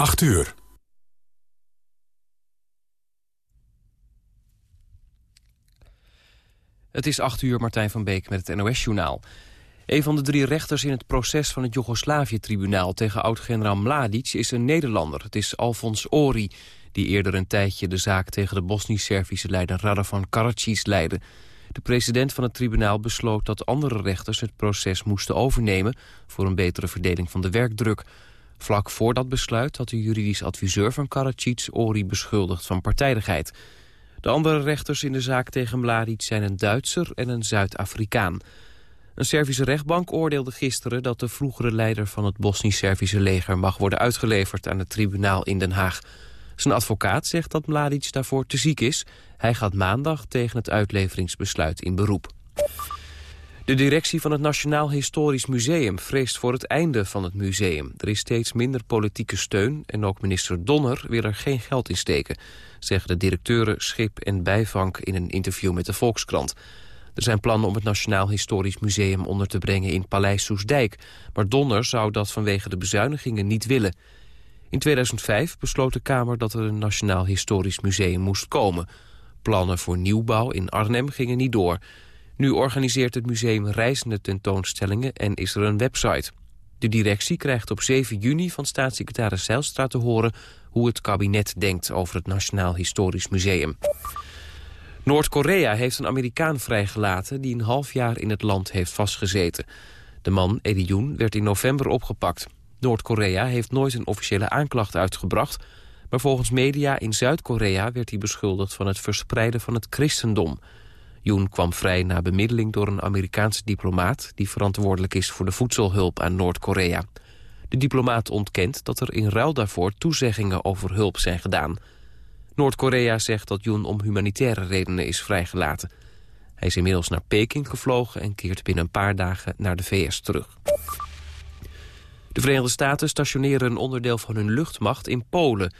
8 uur. Het is 8 uur, Martijn van Beek met het NOS-journaal. Een van de drie rechters in het proces van het Joegoslavië-tribunaal... tegen oud-generaal Mladic is een Nederlander. Het is Alfons Ori, die eerder een tijdje de zaak... tegen de Bosnisch-Servische leider Radovan Karadzic leidde. De president van het tribunaal besloot dat andere rechters... het proces moesten overnemen voor een betere verdeling van de werkdruk. Vlak voor dat besluit had de juridisch adviseur van Karadzic... Ori beschuldigd van partijdigheid... De andere rechters in de zaak tegen Mladic zijn een Duitser en een Zuid-Afrikaan. Een Servische rechtbank oordeelde gisteren dat de vroegere leider van het Bosnisch-Servische leger mag worden uitgeleverd aan het tribunaal in Den Haag. Zijn advocaat zegt dat Mladic daarvoor te ziek is. Hij gaat maandag tegen het uitleveringsbesluit in beroep. De directie van het Nationaal Historisch Museum vreest voor het einde van het museum. Er is steeds minder politieke steun en ook minister Donner wil er geen geld in steken zeggen de directeuren Schip en Bijvank in een interview met de Volkskrant. Er zijn plannen om het Nationaal Historisch Museum onder te brengen in Paleis Soesdijk. Maar Donner zou dat vanwege de bezuinigingen niet willen. In 2005 besloot de Kamer dat er een Nationaal Historisch Museum moest komen. Plannen voor nieuwbouw in Arnhem gingen niet door. Nu organiseert het museum reizende tentoonstellingen en is er een website. De directie krijgt op 7 juni van staatssecretaris Zijlstra te horen hoe het kabinet denkt over het Nationaal Historisch Museum. Noord-Korea heeft een Amerikaan vrijgelaten die een half jaar in het land heeft vastgezeten. De man, Eddie Yoon, werd in november opgepakt. Noord-Korea heeft nooit een officiële aanklacht uitgebracht... maar volgens media in Zuid-Korea werd hij beschuldigd van het verspreiden van het christendom. Yoon kwam vrij na bemiddeling door een Amerikaanse diplomaat... die verantwoordelijk is voor de voedselhulp aan Noord-Korea. De diplomaat ontkent dat er in ruil daarvoor toezeggingen over hulp zijn gedaan. Noord-Korea zegt dat Yoon om humanitaire redenen is vrijgelaten. Hij is inmiddels naar Peking gevlogen en keert binnen een paar dagen naar de VS terug. De Verenigde Staten stationeren een onderdeel van hun luchtmacht in Polen.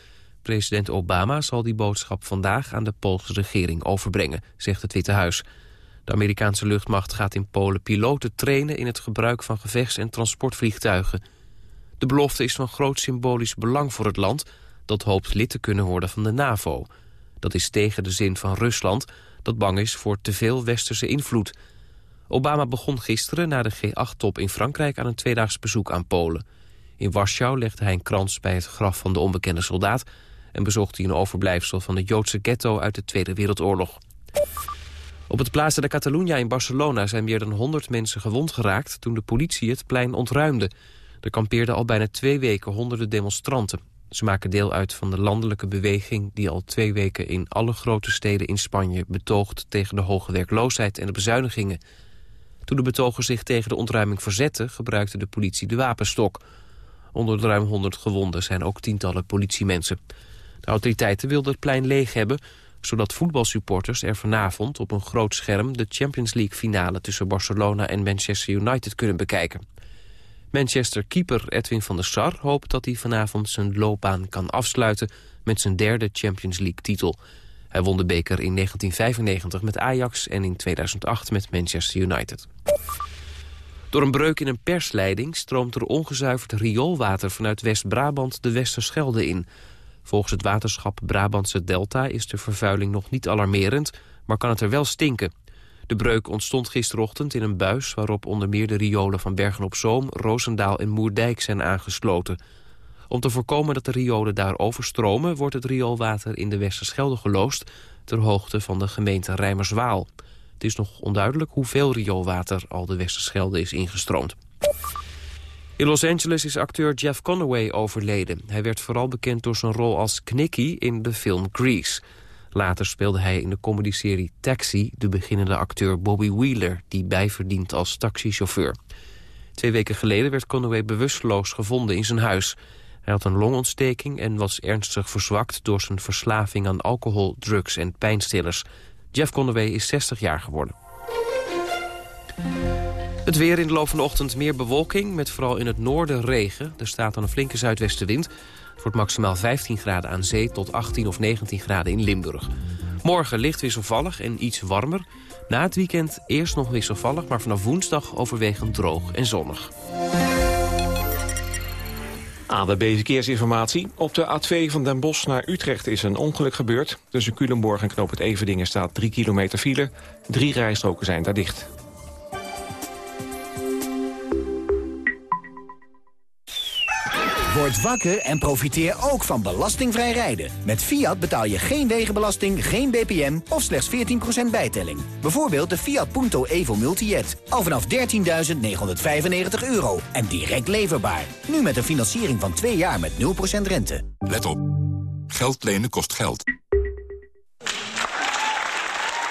President Obama zal die boodschap vandaag aan de Poolse regering overbrengen, zegt het Witte Huis. De Amerikaanse luchtmacht gaat in Polen piloten trainen in het gebruik van gevechts- en transportvliegtuigen. De belofte is van groot symbolisch belang voor het land... dat hoopt lid te kunnen worden van de NAVO. Dat is tegen de zin van Rusland, dat bang is voor te veel westerse invloed. Obama begon gisteren na de G8-top in Frankrijk... aan een tweedaags bezoek aan Polen. In Warschau legde hij een krans bij het graf van de onbekende soldaat... en bezocht hij een overblijfsel van de Joodse ghetto uit de Tweede Wereldoorlog. Op het Plaza de Catalunya in Barcelona zijn meer dan 100 mensen gewond geraakt... toen de politie het plein ontruimde... Er kampeerden al bijna twee weken honderden demonstranten. Ze maken deel uit van de landelijke beweging die al twee weken in alle grote steden in Spanje betoogt tegen de hoge werkloosheid en de bezuinigingen. Toen de betogers zich tegen de ontruiming verzetten, gebruikte de politie de wapenstok. Onder de ruim 100 gewonden zijn ook tientallen politiemensen. Autoriteiten wilden het plein leeg hebben, zodat voetbalsupporters er vanavond op een groot scherm de Champions League finale tussen Barcelona en Manchester United kunnen bekijken. Manchester-keeper Edwin van der Sar hoopt dat hij vanavond zijn loopbaan kan afsluiten met zijn derde Champions League-titel. Hij won de beker in 1995 met Ajax en in 2008 met Manchester United. Door een breuk in een persleiding stroomt er ongezuiverd rioolwater vanuit West-Brabant de Westerschelde in. Volgens het waterschap Brabantse Delta is de vervuiling nog niet alarmerend, maar kan het er wel stinken. De breuk ontstond gisterochtend in een buis waarop onder meer de riolen van Bergen-op-Zoom, Roosendaal en Moerdijk zijn aangesloten. Om te voorkomen dat de riolen daar overstromen wordt het rioolwater in de Westerschelde geloosd ter hoogte van de gemeente Rijmerswaal. Het is nog onduidelijk hoeveel rioolwater al de Westerschelde is ingestroomd. In Los Angeles is acteur Jeff Conaway overleden. Hij werd vooral bekend door zijn rol als Knicky in de film Grease. Later speelde hij in de comedyserie Taxi de beginnende acteur Bobby Wheeler... die bijverdient als taxichauffeur. Twee weken geleden werd Conway bewusteloos gevonden in zijn huis. Hij had een longontsteking en was ernstig verzwakt... door zijn verslaving aan alcohol, drugs en pijnstillers. Jeff Conway is 60 jaar geworden. Het weer in de loop van de ochtend meer bewolking... met vooral in het noorden regen. Er staat dan een flinke zuidwestenwind... Het wordt maximaal 15 graden aan zee tot 18 of 19 graden in Limburg. Morgen licht wisselvallig en iets warmer. Na het weekend eerst nog wisselvallig, maar vanaf woensdag overwegend droog en zonnig. AWB Verkeersinformatie. Op de A2 van Den Bosch naar Utrecht is een ongeluk gebeurd. Tussen Culemborg en Knoop het Everdingen staat 3 kilometer file. Drie rijstroken zijn daar dicht. Word wakker en profiteer ook van belastingvrij rijden. Met Fiat betaal je geen wegenbelasting, geen BPM of slechts 14% bijtelling. Bijvoorbeeld de Fiat Punto Evo Multijet. Al vanaf 13.995 euro en direct leverbaar. Nu met een financiering van 2 jaar met 0% rente. Let op. Geld lenen kost geld.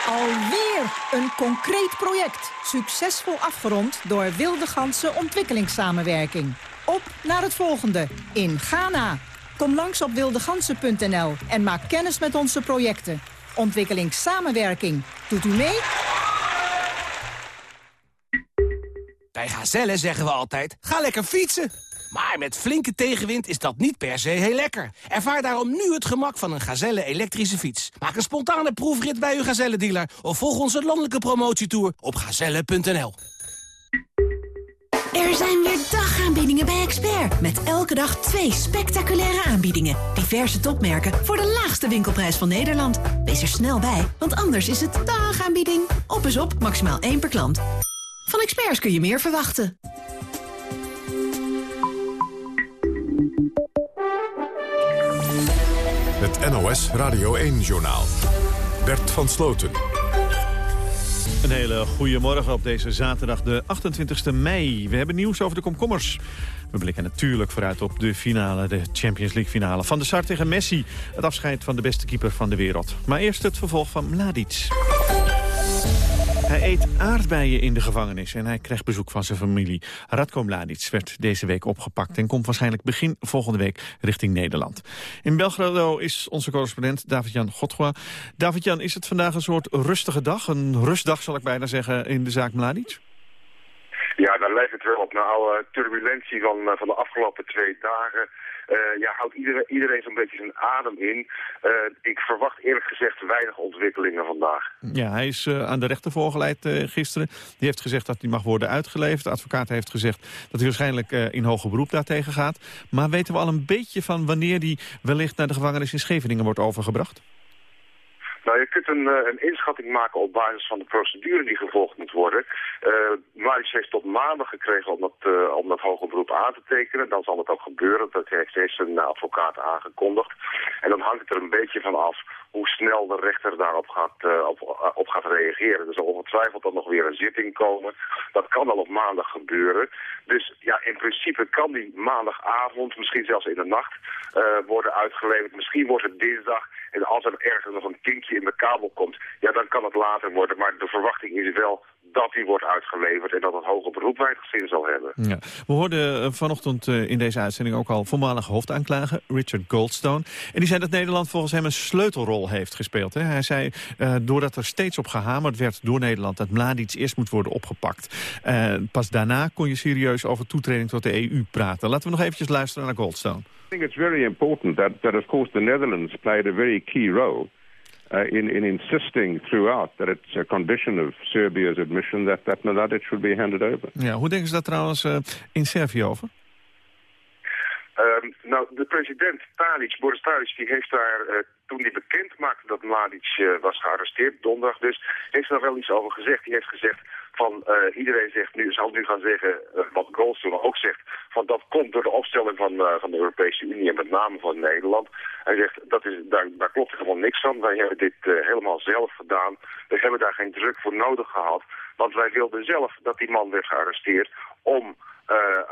Alweer een concreet project. Succesvol afgerond door Wilde Ganse Ontwikkelingssamenwerking. Op naar het volgende in Ghana. Kom langs op wildegansen.nl en maak kennis met onze projecten. Ontwikkelingssamenwerking. Doet u mee? Bij Gazelle zeggen we altijd, ga lekker fietsen. Maar met flinke tegenwind is dat niet per se heel lekker. Ervaar daarom nu het gemak van een Gazelle elektrische fiets. Maak een spontane proefrit bij uw Gazelle-dealer... of volg onze landelijke promotietour op gazelle.nl. Er zijn weer dagaanbiedingen bij Expert. Met elke dag twee spectaculaire aanbiedingen. Diverse topmerken voor de laagste winkelprijs van Nederland. Wees er snel bij, want anders is het dagaanbieding. Op is op, maximaal één per klant. Van Experts kun je meer verwachten. Het NOS Radio 1-journaal. Bert van Sloten. Een hele goede morgen op deze zaterdag, de 28e mei. We hebben nieuws over de komkommers. We blikken natuurlijk vooruit op de finale, de Champions League finale. Van de Sar tegen Messi, het afscheid van de beste keeper van de wereld. Maar eerst het vervolg van Mladic. Hij eet aardbeien in de gevangenis en hij krijgt bezoek van zijn familie. Radko Mladic werd deze week opgepakt en komt waarschijnlijk begin volgende week richting Nederland. In Belgrado is onze correspondent David-Jan Godgoa. David-Jan, is het vandaag een soort rustige dag? Een rustdag zal ik bijna zeggen in de zaak Mladic? Ja, daar lijkt het wel op. Na alle turbulentie van, van de afgelopen twee dagen ja, houdt iedereen, iedereen zo'n beetje zijn adem in. Uh, ik verwacht eerlijk gezegd weinig ontwikkelingen vandaag. Ja, hij is uh, aan de rechter voorgeleid gisteren. Die heeft gezegd dat hij mag worden uitgeleverd. De advocaat heeft gezegd dat hij waarschijnlijk in hoger beroep daartegen gaat. Maar weten we al een beetje van wanneer hij wellicht naar de gevangenis in Scheveningen wordt overgebracht? Nou, je kunt een, uh, een, inschatting maken op basis van de procedure die gevolgd moet worden. Uh, Marius heeft tot maandag gekregen om dat, uh, om dat hoger beroep aan te tekenen. Dan zal het ook gebeuren. Dat heeft steeds een advocaat aangekondigd. En dan hangt het er een beetje van af hoe snel de rechter daarop gaat, op, op, gaat reageren. Er zal ongetwijfeld dan nog weer een zitting komen. Dat kan al op maandag gebeuren. Dus ja, in principe kan die maandagavond, misschien zelfs in de nacht, worden uitgeleverd. Misschien wordt het dinsdag. En als er ergens nog een kinkje in de kabel komt, ja, dan kan het later worden. Maar de verwachting is wel dat die wordt uitgeleverd en dat het hoger beroep weinig zin zal hebben. Ja. We hoorden eh, vanochtend eh, in deze uitzending ook al voormalige hoofdaanklager Richard Goldstone. En die zei dat Nederland volgens hem een sleutelrol heeft gespeeld. Hè? Hij zei, uh, doordat er steeds op gehamerd werd door Nederland... dat Mladic eerst moet worden opgepakt. Pas daarna kon je serieus over toetreding tot de EU praten. Laten we nog eventjes luisteren naar Goldstone. I think it's very important that, that of course, the Netherlands played a very key role uh, in, in insisting throughout that it's a condition of Serbia's admission that, that Mladic should be handed over. Ja, hoe denken ze daar trouwens uh, in Servië over? Um, nou, de president Tadic, Boris Tadic, die heeft daar, uh, toen hij bekend maakte dat Mladic uh, was gearresteerd, donderdag dus, heeft daar wel iets over gezegd. Die heeft gezegd, van uh, iedereen zegt nu, zal nu gaan zeggen, uh, wat Goldstone ook zegt, van dat komt door de opstelling van, uh, van de Europese Unie en met name van Nederland. Hij zegt, dat is, daar, daar klopt helemaal niks van. Wij hebben dit helemaal zelf gedaan. We hebben daar geen druk voor nodig gehad. Want wij wilden zelf dat die man werd gearresteerd om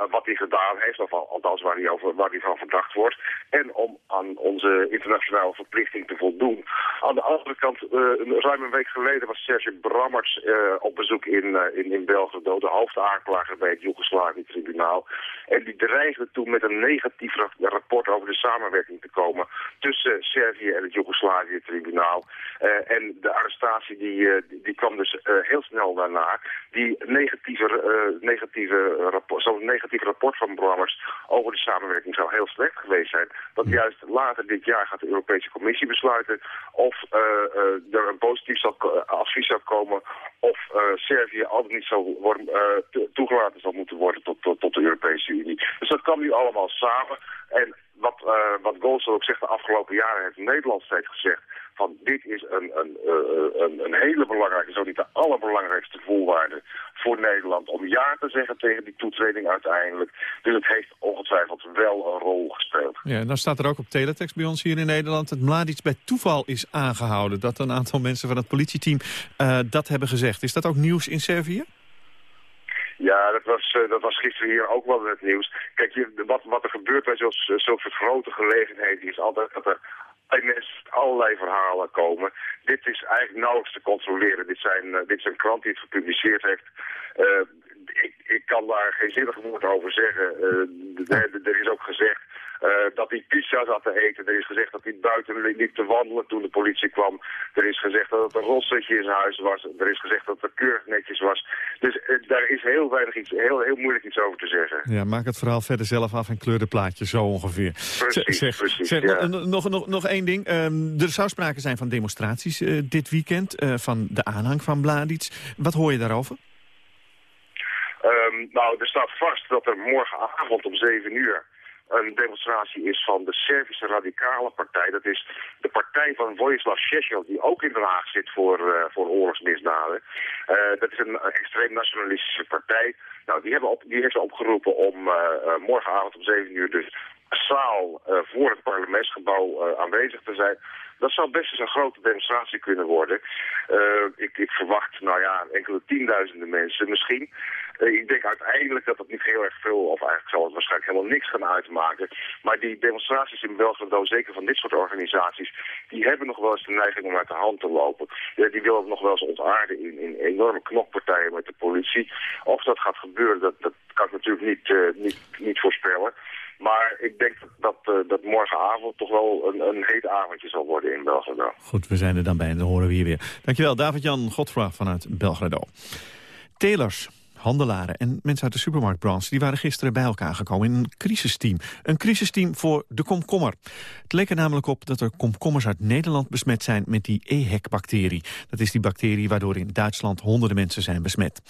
wat hij gedaan heeft, of althans waar hij, over, waar van verdacht wordt. En om aan onze internationale verplichting te voldoen. Aan de andere kant, uh, ruim een week geleden was Serge Brammerts uh, op bezoek in, in, in Belgrado, de hoofdaanklager bij het Joegoslavië-tribunaal. En die dreigde toen met een negatief rapport over de samenwerking te komen tussen Servië en het Joegoslavië-tribunaal. en de arrestatie die, die kwam dus heel snel daarna. Die negatieve, negatieve rapport zo'n negatief rapport van Brommers over de samenwerking zou heel slecht geweest zijn. Dat juist later dit jaar gaat de Europese Commissie besluiten of er een positief advies zou komen of Servië altijd niet worden, toegelaten zal moeten worden tot, tot, tot de Europese Unie. Dus dat kan nu allemaal samen. En wat, uh, wat ook zegt de afgelopen jaren, heeft Nederland steeds gezegd van dit is een, een, uh, een, een, hele belangrijke, zo niet de allerbelangrijkste voorwaarde voor Nederland om ja te zeggen tegen die toetreding uiteindelijk. Dus het heeft ongetwijfeld wel een rol gespeeld. Ja, en dan staat er ook op teletext bij ons hier in Nederland dat Mladic bij toeval is aangehouden. Dat een aantal mensen van het politieteam uh, dat hebben gezegd. Is dat ook nieuws in Servië? Ja, dat was, uh, dat was gisteren hier ook wel het nieuws. Kijk, wat, wat er gebeurt bij zo'n zulke grote gelegenheden is altijd dat er allerlei verhalen komen. Dit is eigenlijk nauwelijks te controleren. Dit, zijn, uh, dit is een krant die het gepubliceerd heeft. Ik, ik kan daar geen zinnig woord over zeggen. er is ook gezegd uh, dat hij pizza zat te eten. Er is gezegd dat hij buiten liep te wandelen toen de politie kwam. Er is gezegd dat het een rossetje in zijn huis was. Er is gezegd dat het keurig netjes was. Dus uh, daar is heel weinig iets, heel, heel moeilijk iets over te zeggen. Ja, maak het verhaal verder zelf af en kleur de plaatjes zo ongeveer. Precies, zeg, precies, zeg, ja. nog, nog, nog één ding. Um, er zou sprake zijn van demonstraties uh, dit weekend. van de aanhang van Bladic. Wat hoor je daarover? Um, nou, er staat vast dat er morgenavond om 7 uur een demonstratie is van de Servische Radicale Partij. Dat is de partij van Vojislav Šešelj, die ook in Den Haag zit voor, uh, voor oorlogsmisdaden. Uh, dat is een extreem nationalistische partij. Nou, die, hebben op, die heeft opgeroepen om uh, morgenavond om 7 uur dus massaal voor het parlementsgebouw aanwezig te zijn. Dat zou best eens een grote demonstratie kunnen worden. ik, ik verwacht, nou ja, enkele tienduizenden mensen misschien. Uh, ik denk uiteindelijk dat dat niet heel erg veel, of eigenlijk zal het waarschijnlijk helemaal niks gaan uitmaken. Maar die demonstraties in Belgrado, zeker van dit soort organisaties, die hebben nog wel eens de neiging om uit de hand te lopen. Die willen nog wel eens ontaarden in, in enorme knokpartijen met de politie. Of dat gaat gebeuren, dat, dat kan ik natuurlijk niet, uh, niet, niet voorspellen. Maar ik denk dat, uh, dat morgenavond toch wel een, een heet avondje zal worden in Belgrado. Goed, we zijn er dan bij en dan horen we hier weer. Dankjewel, David-Jan Godfra vanuit Belgrado. Telers handelaren en mensen uit de supermarktbranche... die waren gisteren bij elkaar gekomen in een crisisteam. Een crisisteam voor de komkommer. Het leek er namelijk op dat er komkommers uit Nederland besmet zijn... met die EHEC-bacterie. Dat is die bacterie waardoor in Duitsland honderden mensen zijn besmet.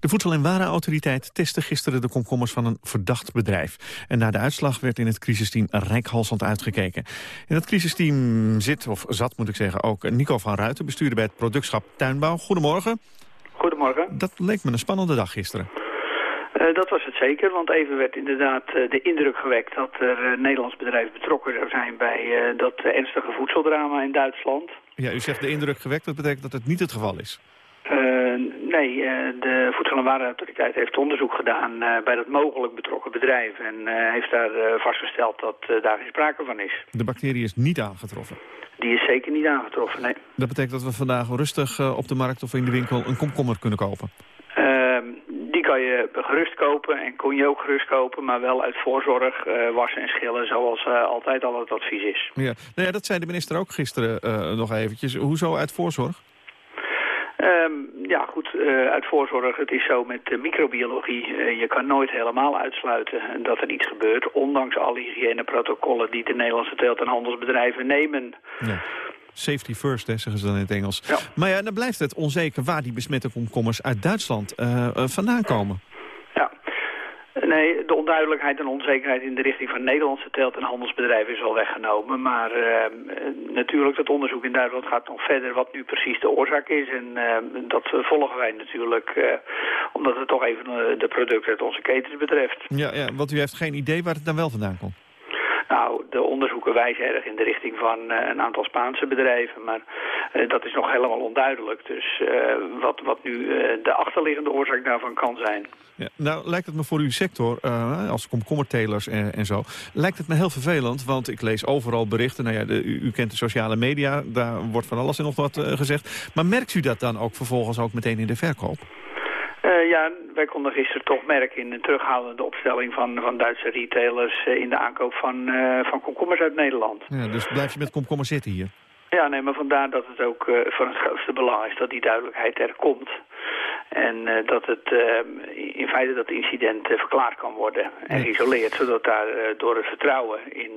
De Voedsel- en Warenautoriteit testte gisteren de komkommers van een verdacht bedrijf. En na de uitslag werd in het crisisteam rijkhalsend uitgekeken. In het crisisteam zit, of zat moet ik zeggen, ook Nico van Ruiten... bestuurder bij het productschap Tuinbouw. Goedemorgen. Goedemorgen. Dat leek me een spannende dag gisteren. Uh, dat was het zeker, want even werd inderdaad uh, de indruk gewekt dat er een Nederlands bedrijf betrokken zou zijn bij dat ernstige voedseldrama in Duitsland. Ja, u zegt de indruk gewekt, dat betekent dat het niet het geval is. Nee, de Voedsel- en Warenautoriteit heeft onderzoek gedaan bij dat mogelijk betrokken bedrijf en heeft daar vastgesteld dat daar geen sprake van is. De bacterie is niet aangetroffen? Die is zeker niet aangetroffen, nee. Dat betekent dat we vandaag rustig op de markt of in de winkel een komkommer kunnen kopen? Uh, die kan je gerust kopen en kon je ook gerust kopen, maar wel uit voorzorg uh, wassen en schillen zoals uh, altijd al het advies is. Ja, nou ja dat zei de minister ook gisteren nog eventjes. Hoezo uit voorzorg? Um, ja, goed, uh, uit voorzorg, het is zo met uh, microbiologie. Uh, je kan nooit helemaal uitsluiten dat er iets gebeurt... ondanks alle hygiëneprotocollen die de Nederlandse teelt- en handelsbedrijven nemen. Ja. Safety first, hè, zeggen ze dan in het Engels. Ja. Maar ja, dan blijft het onzeker waar die besmette komkommers uit Duitsland vandaan komen. Nee, de onduidelijkheid en onzekerheid in de richting van Nederlandse teelt- en handelsbedrijven is al weggenomen. Maar uh, natuurlijk, dat onderzoek in Duitsland gaat nog verder wat nu precies de oorzaak is. En uh, dat volgen wij natuurlijk, uh, omdat het toch even de producten uit onze ketens betreft. Ja, ja, want u heeft geen idee waar het dan wel vandaan komt? Nou, de onderzoeken wijzen erg in de richting van uh, een aantal Spaanse bedrijven. Maar uh, dat is nog helemaal onduidelijk. Dus uh, wat, wat nu de achterliggende oorzaak daarvan kan zijn. Ja, nou, lijkt het me voor uw sector, als komkommertelers en, en zo... lijkt het me heel vervelend, want ik lees overal berichten. Nou ja, de, u, u, kent de sociale media, daar wordt van alles en nog wat gezegd. Maar merkt u dat dan ook vervolgens ook meteen in de verkoop? Uh, ja, wij konden gisteren toch merken in een terughoudende opstelling van, van Duitse retailers uh, in de aankoop van, uh, van komkommers uit Nederland. Ja, dus blijf je met komkommer zitten hier? Ja, nee, maar vandaar dat het ook van het grootste belang is dat die duidelijkheid er komt. En eh, dat het in feite dat incident verklaard kan worden en geïsoleerd, zodat daar door het vertrouwen in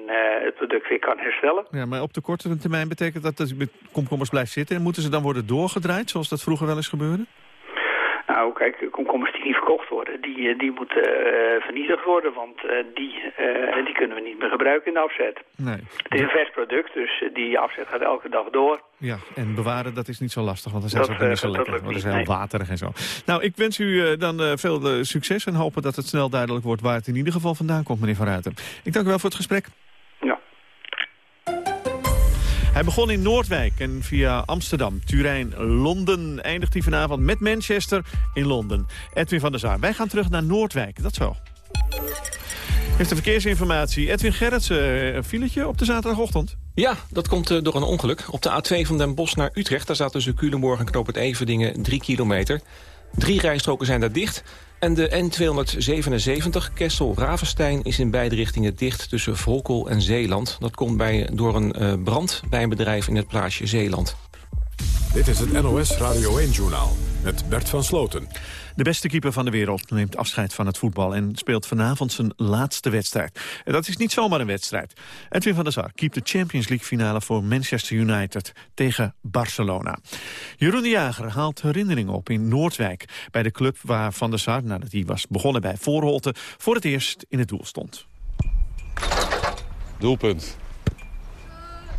het product weer kan herstellen. Ja, maar op de korte termijn betekent dat dat met komkommers blijft zitten en moeten ze dan worden doorgedraaid, zoals dat vroeger wel eens gebeurde? Nou, kijk, komkommers die niet verkocht worden, die, die moeten uh, vernietigd worden, want uh, die, uh, die kunnen we niet meer gebruiken in de afzet. Nee. Het is een vers product, dus die afzet gaat elke dag door. Ja, en bewaren, dat is niet zo lastig, want dan zijn ze ook niet zo lekker. Dat, dat is heel nee. waterig en zo. Nou, ik wens u dan veel succes en hopen dat het snel duidelijk wordt waar het in ieder geval vandaan komt, meneer Van Ruiten. Ik dank u wel voor het gesprek. Hij begon in Noordwijk en via Amsterdam, Turijn, Londen... eindigt hij vanavond met Manchester in Londen. Edwin van der Zaar. Wij gaan terug naar Noordwijk, dat zo. Heeft de verkeersinformatie. Edwin Gerritsen, een filetje op de zaterdagochtend? Ja, dat komt uh, door een ongeluk. Op de A2 van Den Bosch naar Utrecht... daar zaten tussen Culemborg en Knoop het Everdingen 3 kilometer. Drie rijstroken zijn daar dicht... En de N277 Kessel-Ravenstein is in beide richtingen dicht tussen Volkel en Zeeland. Dat komt bij, door een uh, brand bij een bedrijf in het plaatsje Zeeland. Dit is het NOS Radio 1-journaal met Bert van Sloten. De beste keeper van de wereld neemt afscheid van het voetbal... en speelt vanavond zijn laatste wedstrijd. En dat is niet zomaar een wedstrijd. Edwin van der Sar keept de Champions League finale voor Manchester United tegen Barcelona. Jeroen de Jager haalt herinneringen op in Noordwijk... bij de club waar Van der Sar, nadat hij was begonnen bij Voorholte... voor het eerst in het doel stond. Doelpunt.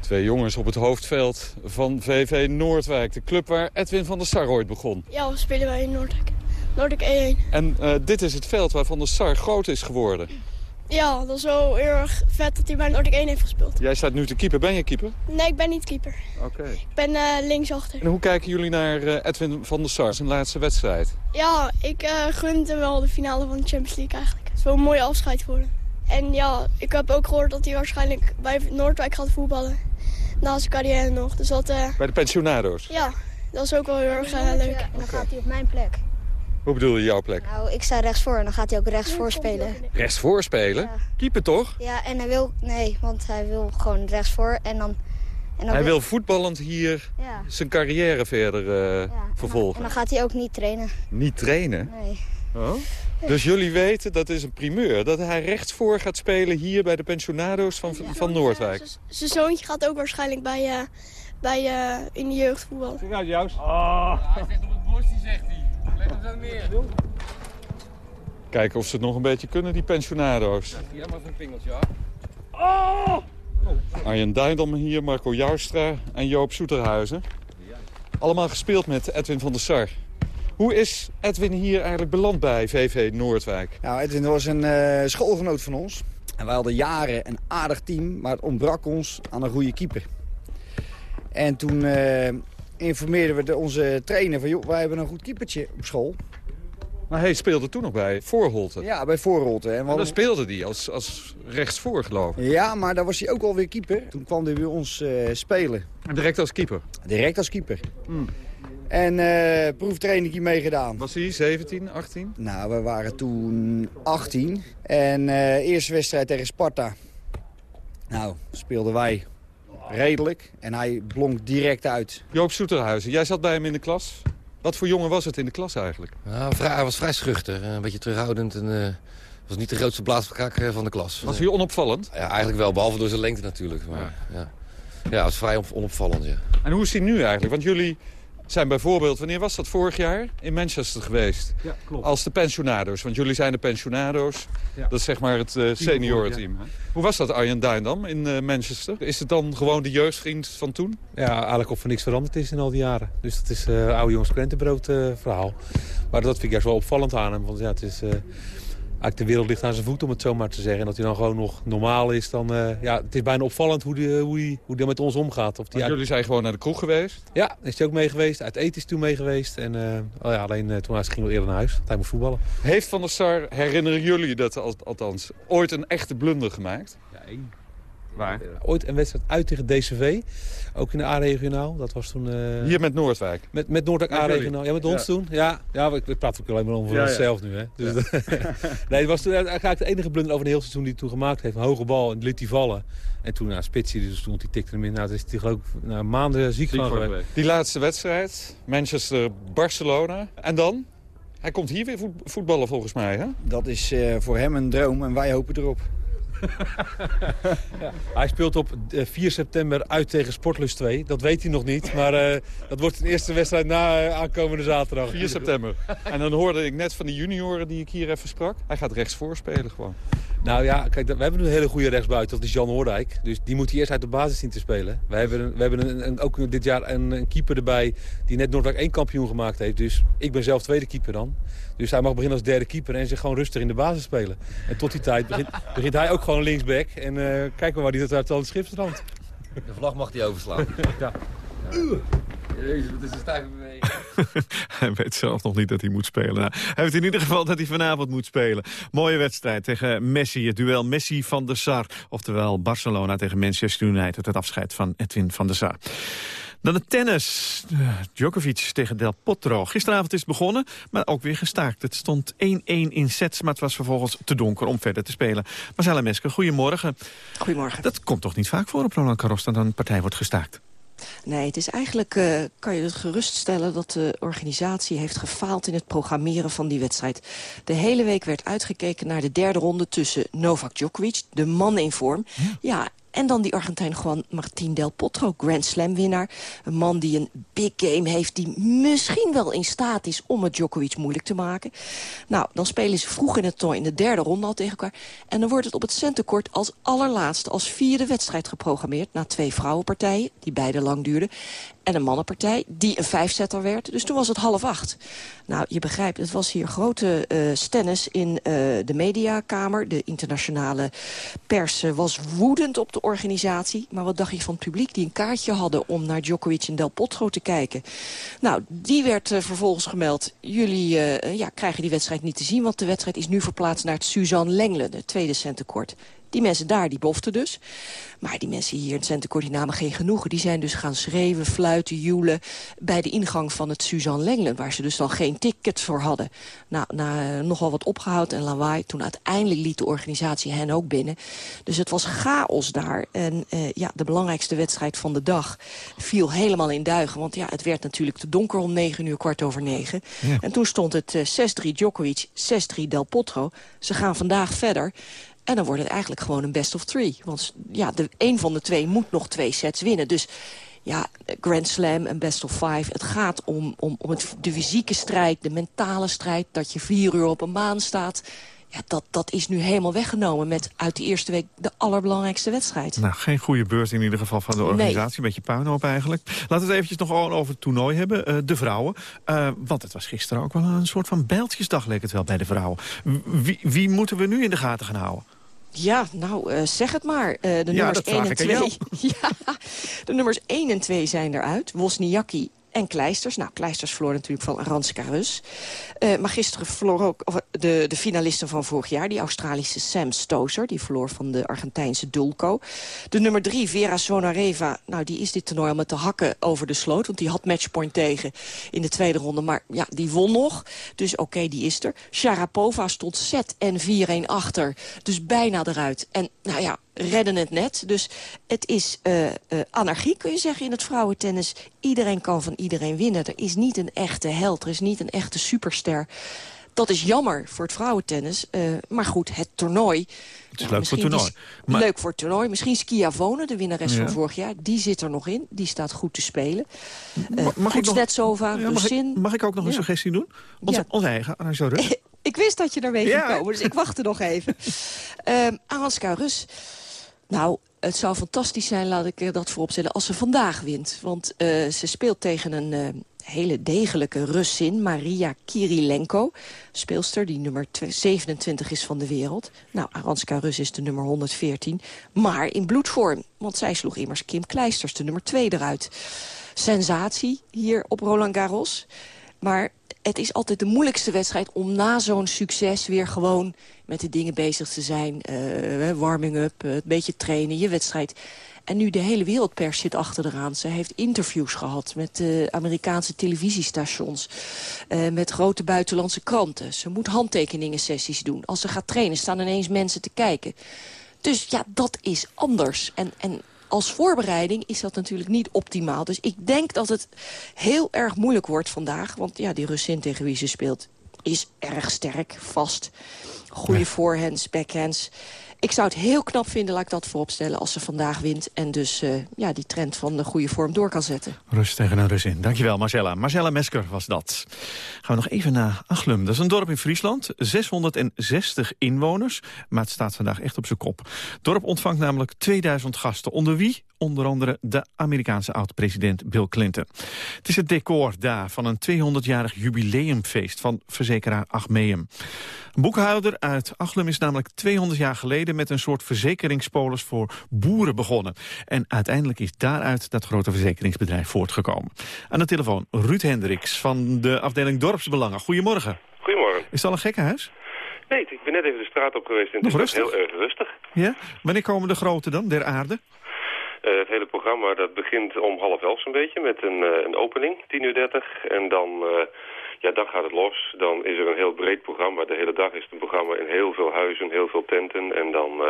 Twee jongens op het hoofdveld van VV Noordwijk. De club waar Edwin van der Sar ooit begon. Ja, we spelen wij in Noordwijk. Noordwijk 1-1. En uh, dit is het veld waar Van der Sar groot is geworden. Ja, dat is wel heel erg vet dat hij bij Noordwijk 1 heeft gespeeld. Jij staat nu te keeper. Ben je keeper? Nee, ik ben niet keeper. Oké. Okay. Ik ben uh, linksachter. En hoe kijken jullie naar uh, Edwin van der Sar, zijn laatste wedstrijd? Ja, ik uh, gun hem wel de finale van de Champions League eigenlijk. Het is wel een mooie afscheid voor hem. En ja, ik heb ook gehoord dat hij waarschijnlijk bij Noordwijk gaat voetballen. Na zijn carrière nog. Dus dat, bij de pensionado's? Ja, dat is ook wel heel erg leuk. En dan gaat hij op mijn plek. Hoe bedoel je jouw plek? Nou, ik sta rechtsvoor en dan gaat hij ook rechtsvoor spelen. Rechtsvoor spelen? Ja. Keeper toch? Ja, en hij wil... Nee, want hij wil gewoon rechtsvoor en dan... En dan hij wil voetballend hier ja. zijn carrière verder uh, ja, vervolgen. En dan, gaat hij ook niet trainen. Niet trainen? Nee. Oh? Dus jullie weten, dat is een primeur, dat hij rechtsvoor gaat spelen hier bij de pensionado's van, van Noordwijk. Zijn zoontje gaat ook waarschijnlijk bij, uh, bij uh, in de jeugdvoetbal. Kijk uit, Joost. Oh. hij zegt op het borstje, zegt hij. Leg hem zo neer. Kijken of ze het nog een beetje kunnen, die pensionado's. Ja, maar een pingeltje, Oh! Arjen Duindam hier, Marco Joustra en Joop Soeterhuizen. Allemaal gespeeld met Edwin van der Sar. Hoe is Edwin hier eigenlijk beland bij VV Noordwijk? Nou, Edwin was een uh, schoolgenoot van ons. En wij hadden jaren een aardig team, maar het ontbrak ons aan een goede keeper. En toen uh, informeerden we de, onze trainer van... joh, wij hebben een goed keepertje op school. Maar hij speelde toen nog bij Voorholte. Ja, bij Voorholte. En dan speelde hij als, als rechtsvoor, geloof ik. Ja, maar daar was hij ook alweer keeper. Toen kwam hij bij ons uh, spelen. En direct als keeper? Direct als keeper. Hmm. En uh, proeftraining meegedaan. Was hij 17, 18? Nou, we waren toen 18. En uh, eerste wedstrijd tegen Sparta. Nou, speelden wij redelijk. En hij blonk direct uit. Joop Soeterhuizen, jij zat bij hem in de klas. Wat voor jongen was het in de klas eigenlijk? Nou, hij was vrij schuchter, een beetje terughoudend. En, uh, was niet de grootste blaaskak van de klas. Was hij onopvallend? Ja, eigenlijk wel, behalve door zijn lengte natuurlijk. Maar, ja. Ja, ja was vrij onopvallend, ja. En hoe is hij nu eigenlijk? Want jullie zijn bijvoorbeeld, wanneer was dat, vorig jaar in Manchester geweest? Ja, klopt. Als de pensionado's, want jullie zijn de pensionado's. Ja. Dat is zeg maar het uh, seniorenteam. Ja. Hoe was dat Arjen Duindam in uh, Manchester? Is het dan gewoon de jeugdvriend van toen? Ja, eigenlijk of er niks veranderd is in al die jaren. Dus dat is uh, oude jongens krentenbrood verhaal. Maar dat vind ik juist wel opvallend aan hem. Want ja, het is eigenlijk de wereld ligt aan zijn voet, om het zo maar te zeggen. En dat hij dan gewoon nog normaal is, dan... Uh, ja, het is bijna opvallend hoe hij hoe die, hoe die met ons omgaat. Of die jullie zijn gewoon naar de kroeg geweest? Ja, is hij ook mee geweest. Uit eten is toen mee geweest. En uh, oh ja, alleen uh, toen hij ging we eerder naar huis. Hij moest voetballen. Heeft Van der Sar, herinneren jullie dat althans, ooit een echte blunder gemaakt? Ja, één. Waar? Ooit een wedstrijd uit tegen DCV. Ook in de A-regionaal. Dat was toen... Uh... Hier met Noordwijk? Met, met Noordwijk A-regionaal. Ja, met ons ja. toen. Ja, ja ik, ik praat ook alleen maar over ja, onszelf nu. Hè. Dus ja. nee, het was toen eigenlijk de enige blunder over de hele seizoen die hij toen gemaakt heeft. Een hoge bal en liet hij vallen. En toen naar nou, Spitsie, dus toen die tikte hem in. Nou, dat is hij geloof ik na maanden ziek, ziek van geweest. Die laatste wedstrijd, Manchester-Barcelona. En dan? Hij komt hier weer voetballen volgens mij, hè? Dat is uh, voor hem een droom en wij hopen erop. Hij speelt op 4 eh, september uit tegen Sportlust 2. Dat weet hij nog niet, maar uh, dat wordt zijn eerste wedstrijd na uh, aankomende zaterdag. 4 september. en dan hoorde ik net van de junioren die ik hier even sprak. Hij gaat rechtsvoor spelen gewoon. Nou ja, kijk, we hebben een hele goede rechtsbuiten. Dat is Jan Hoordijk. Dus die moet hij eerst uit de basis zien te spelen. We hebben, we hebben een, een, ook dit jaar een, een, keeper erbij die net Noordwijk 1 kampioen gemaakt heeft. Dus ik ben zelf tweede keeper dan. Dus hij mag beginnen als derde keeper en zich gewoon rustig in de basis spelen. En tot die tijd begint, begint hij ook gewoon linksback. En uh, kijken we waar hij dat uit het schip strandt. De vlag mag hij overslaan. ja. Jezus, wat is een stijve beweging. hij weet zelf nog niet dat hij moet spelen. Nou, hij weet in ieder geval dat hij vanavond moet spelen. Mooie wedstrijd tegen Messi. Het duel Messi van der Sar. Oftewel Barcelona tegen Manchester United. Het afscheid van Edwin van der Sar. Dan het tennis. Djokovic tegen Del Potro. Gisteravond is het begonnen, maar ook weer gestaakt. Het stond 1-1 in sets, maar het was vervolgens te donker om verder te spelen. Marcella Mesker, goedemorgen. Goedemorgen. Dat komt toch niet vaak voor op Roland Garros dat een partij wordt gestaakt? Nee, het is eigenlijk, uh, kan je het geruststellen... dat de organisatie heeft gefaald in het programmeren van die wedstrijd. De hele week werd uitgekeken naar de derde ronde tussen Novak Djokovic... de man in vorm. Ja, ja en dan die Argentijn Juan Martín del Potro, Grand Slam winnaar. Een man die een big game heeft, die misschien wel in staat is om het Djokovic moeilijk te maken. Nou, dan spelen ze vroeg in het toernooi in de derde ronde al tegen elkaar. En dan wordt het op het centercourt als allerlaatste, als vierde wedstrijd geprogrammeerd. Na twee vrouwenpartijen, die beide lang duurden en een mannenpartij die een vijfzetter werd. Dus toen was het half acht. Nou, je begrijpt, het was hier grote uh, stennis in uh, de mediakamer. De internationale pers uh, was woedend op de organisatie. Maar wat dacht je van het publiek die een kaartje hadden... om naar Djokovic en Del Potro te kijken? Nou, die werd vervolgens gemeld. Jullie ja, krijgen die wedstrijd niet te zien... want de wedstrijd is nu verplaatst naar het Suzanne Lengle, de tweede centenkort. Die mensen daar, die boften dus. Maar die mensen hier in het centrum die namen geen genoegen. Die zijn dus gaan schreeuwen, fluiten, joelen... bij de ingang van het Suzanne Lenglen... waar ze dus dan geen ticket voor hadden. Nou, na uh, nogal wat opgehouden en lawaai... toen uiteindelijk liet de organisatie hen ook binnen. Dus het was chaos daar. En uh, ja, de belangrijkste wedstrijd van de dag viel helemaal in duigen. Want ja, het werd natuurlijk te donker om negen uur, kwart over negen. Ja. En toen stond het uh, 6-3 Djokovic, 6-3 Del Potro. Ze gaan vandaag verder. En dan wordt het eigenlijk gewoon een best of three. Want ja, de, een van de twee moet nog twee sets winnen. Dus ja, Grand Slam en best of five. Het gaat om, om, om het, de fysieke strijd, de mentale strijd. Dat je vier uur op een maan staat. Ja, dat, dat is nu helemaal weggenomen met uit de eerste week de allerbelangrijkste wedstrijd. Nou, geen goede beurt in ieder geval van de organisatie. Een beetje puinhoop eigenlijk. Laten we het eventjes nog over het toernooi hebben. Uh, de vrouwen. Uh, want het was gisteren ook wel een soort van bijltjesdag leek het wel bij de vrouwen. Wie, wie moeten we nu in de gaten gaan houden? Ja, nou, uh, zeg het maar. Uh, de ja, nummers 1 en 2. ja, de nummers 1 en 2 zijn eruit. Wozniacki en Kleisters. Nou, Kleisters verloor natuurlijk van Aranska Rus. Uh, maar gisteren verloor ook de, de finalisten van vorig jaar... die Australische Sam Stoser, die verloor van de Argentijnse Dulco. De nummer drie, Vera Sonareva, nou, die is dit toernooi met de hakken over de sloot... want die had matchpoint tegen in de tweede ronde. Maar ja, die won nog, dus oké, die is er. Sharapova stond set en 4-1 achter, dus bijna eruit. En nou ja, redden het net. Dus het is uh, uh, anarchie, kun je zeggen, in het vrouwentennis. Iedereen kan van iedereen winnen. Er is niet een echte held, er is niet een echte superster. Dat is jammer voor het vrouwentennis. Uh, maar goed, het toernooi... Het is nou, leuk voor het toernooi. Maar... Leuk voor het toernooi. Misschien Schiavone, de winnares ja. van vorig jaar. Die zit er nog in. Die staat goed te spelen. Uh, mag ik nog... Sova, ja, mag, ik, mag ik ook nog een suggestie doen? Onze, onze eigen Rus. ik wist dat je ermee zou komen, dus ik wachtte nog even. uh, Aranska Rus nou, het zou fantastisch zijn, laat ik dat vooropstellen, als ze vandaag wint. Want uh, ze speelt tegen een uh, hele degelijke Russin, Maria Kirilenko. Speelster die nummer 27 is van de wereld. Nou, Aranska Rus is de nummer 114. Maar in bloedvorm, want zij sloeg immers Kim Kleisters, de nummer 2 eruit. Sensatie hier op Roland Garros. Maar het is altijd de moeilijkste wedstrijd om na zo'n succes weer gewoon met de dingen bezig te zijn. Uh, warming-up, uh, een beetje trainen, je wedstrijd. En nu de hele wereldpers zit achter eraan. Ze heeft interviews gehad met Amerikaanse televisiestations. Met grote buitenlandse kranten. Ze moet handtekeningen sessies doen. Als ze gaat trainen staan ineens mensen te kijken. Dus ja, dat is anders. En, en als voorbereiding is dat natuurlijk niet optimaal. Dus ik denk dat het heel erg moeilijk wordt vandaag. Want ja, die Russin tegen wie ze speelt is erg sterk, vast. Goede forehands, backhands. Ik zou het heel knap vinden, laat ik dat vooropstellen, als ze vandaag wint. En dus uh, ja, die trend van de goede vorm door kan zetten. Rust tegen een rust in. Dankjewel, Marcella. Marcella Mesker was dat. Gaan we nog even naar Achlum. Dat is een dorp in Friesland. 660 inwoners, maar het staat vandaag echt op zijn kop. Het dorp ontvangt namelijk 2000 gasten. Onder wie? Onder andere de Amerikaanse oud-president Bill Clinton. Het is het decor daar van een 200-jarig jubileumfeest van verzekeraar Achmeum. Een boekhouder uit Achlum is namelijk 200 jaar geleden... met een soort verzekeringspolis voor boeren begonnen. En uiteindelijk is daaruit dat grote verzekeringsbedrijf voortgekomen. Aan de telefoon Ruud Hendricks van de afdeling Dorpsbelangen. Goedemorgen. Goedemorgen. Is het al een gekkenhuis? Nee, ik ben net even de straat op geweest en het is heel erg rustig. Ja? Wanneer komen de grote dan, der aarde? Uh, het hele programma dat begint om half elf zo'n beetje met een, uh, een opening, 10 uur 30. En dan... Uh, ja, dan gaat het los. Dan is er een heel breed programma. De hele dag is het een programma in heel veel huizen, heel veel tenten. En dan uh,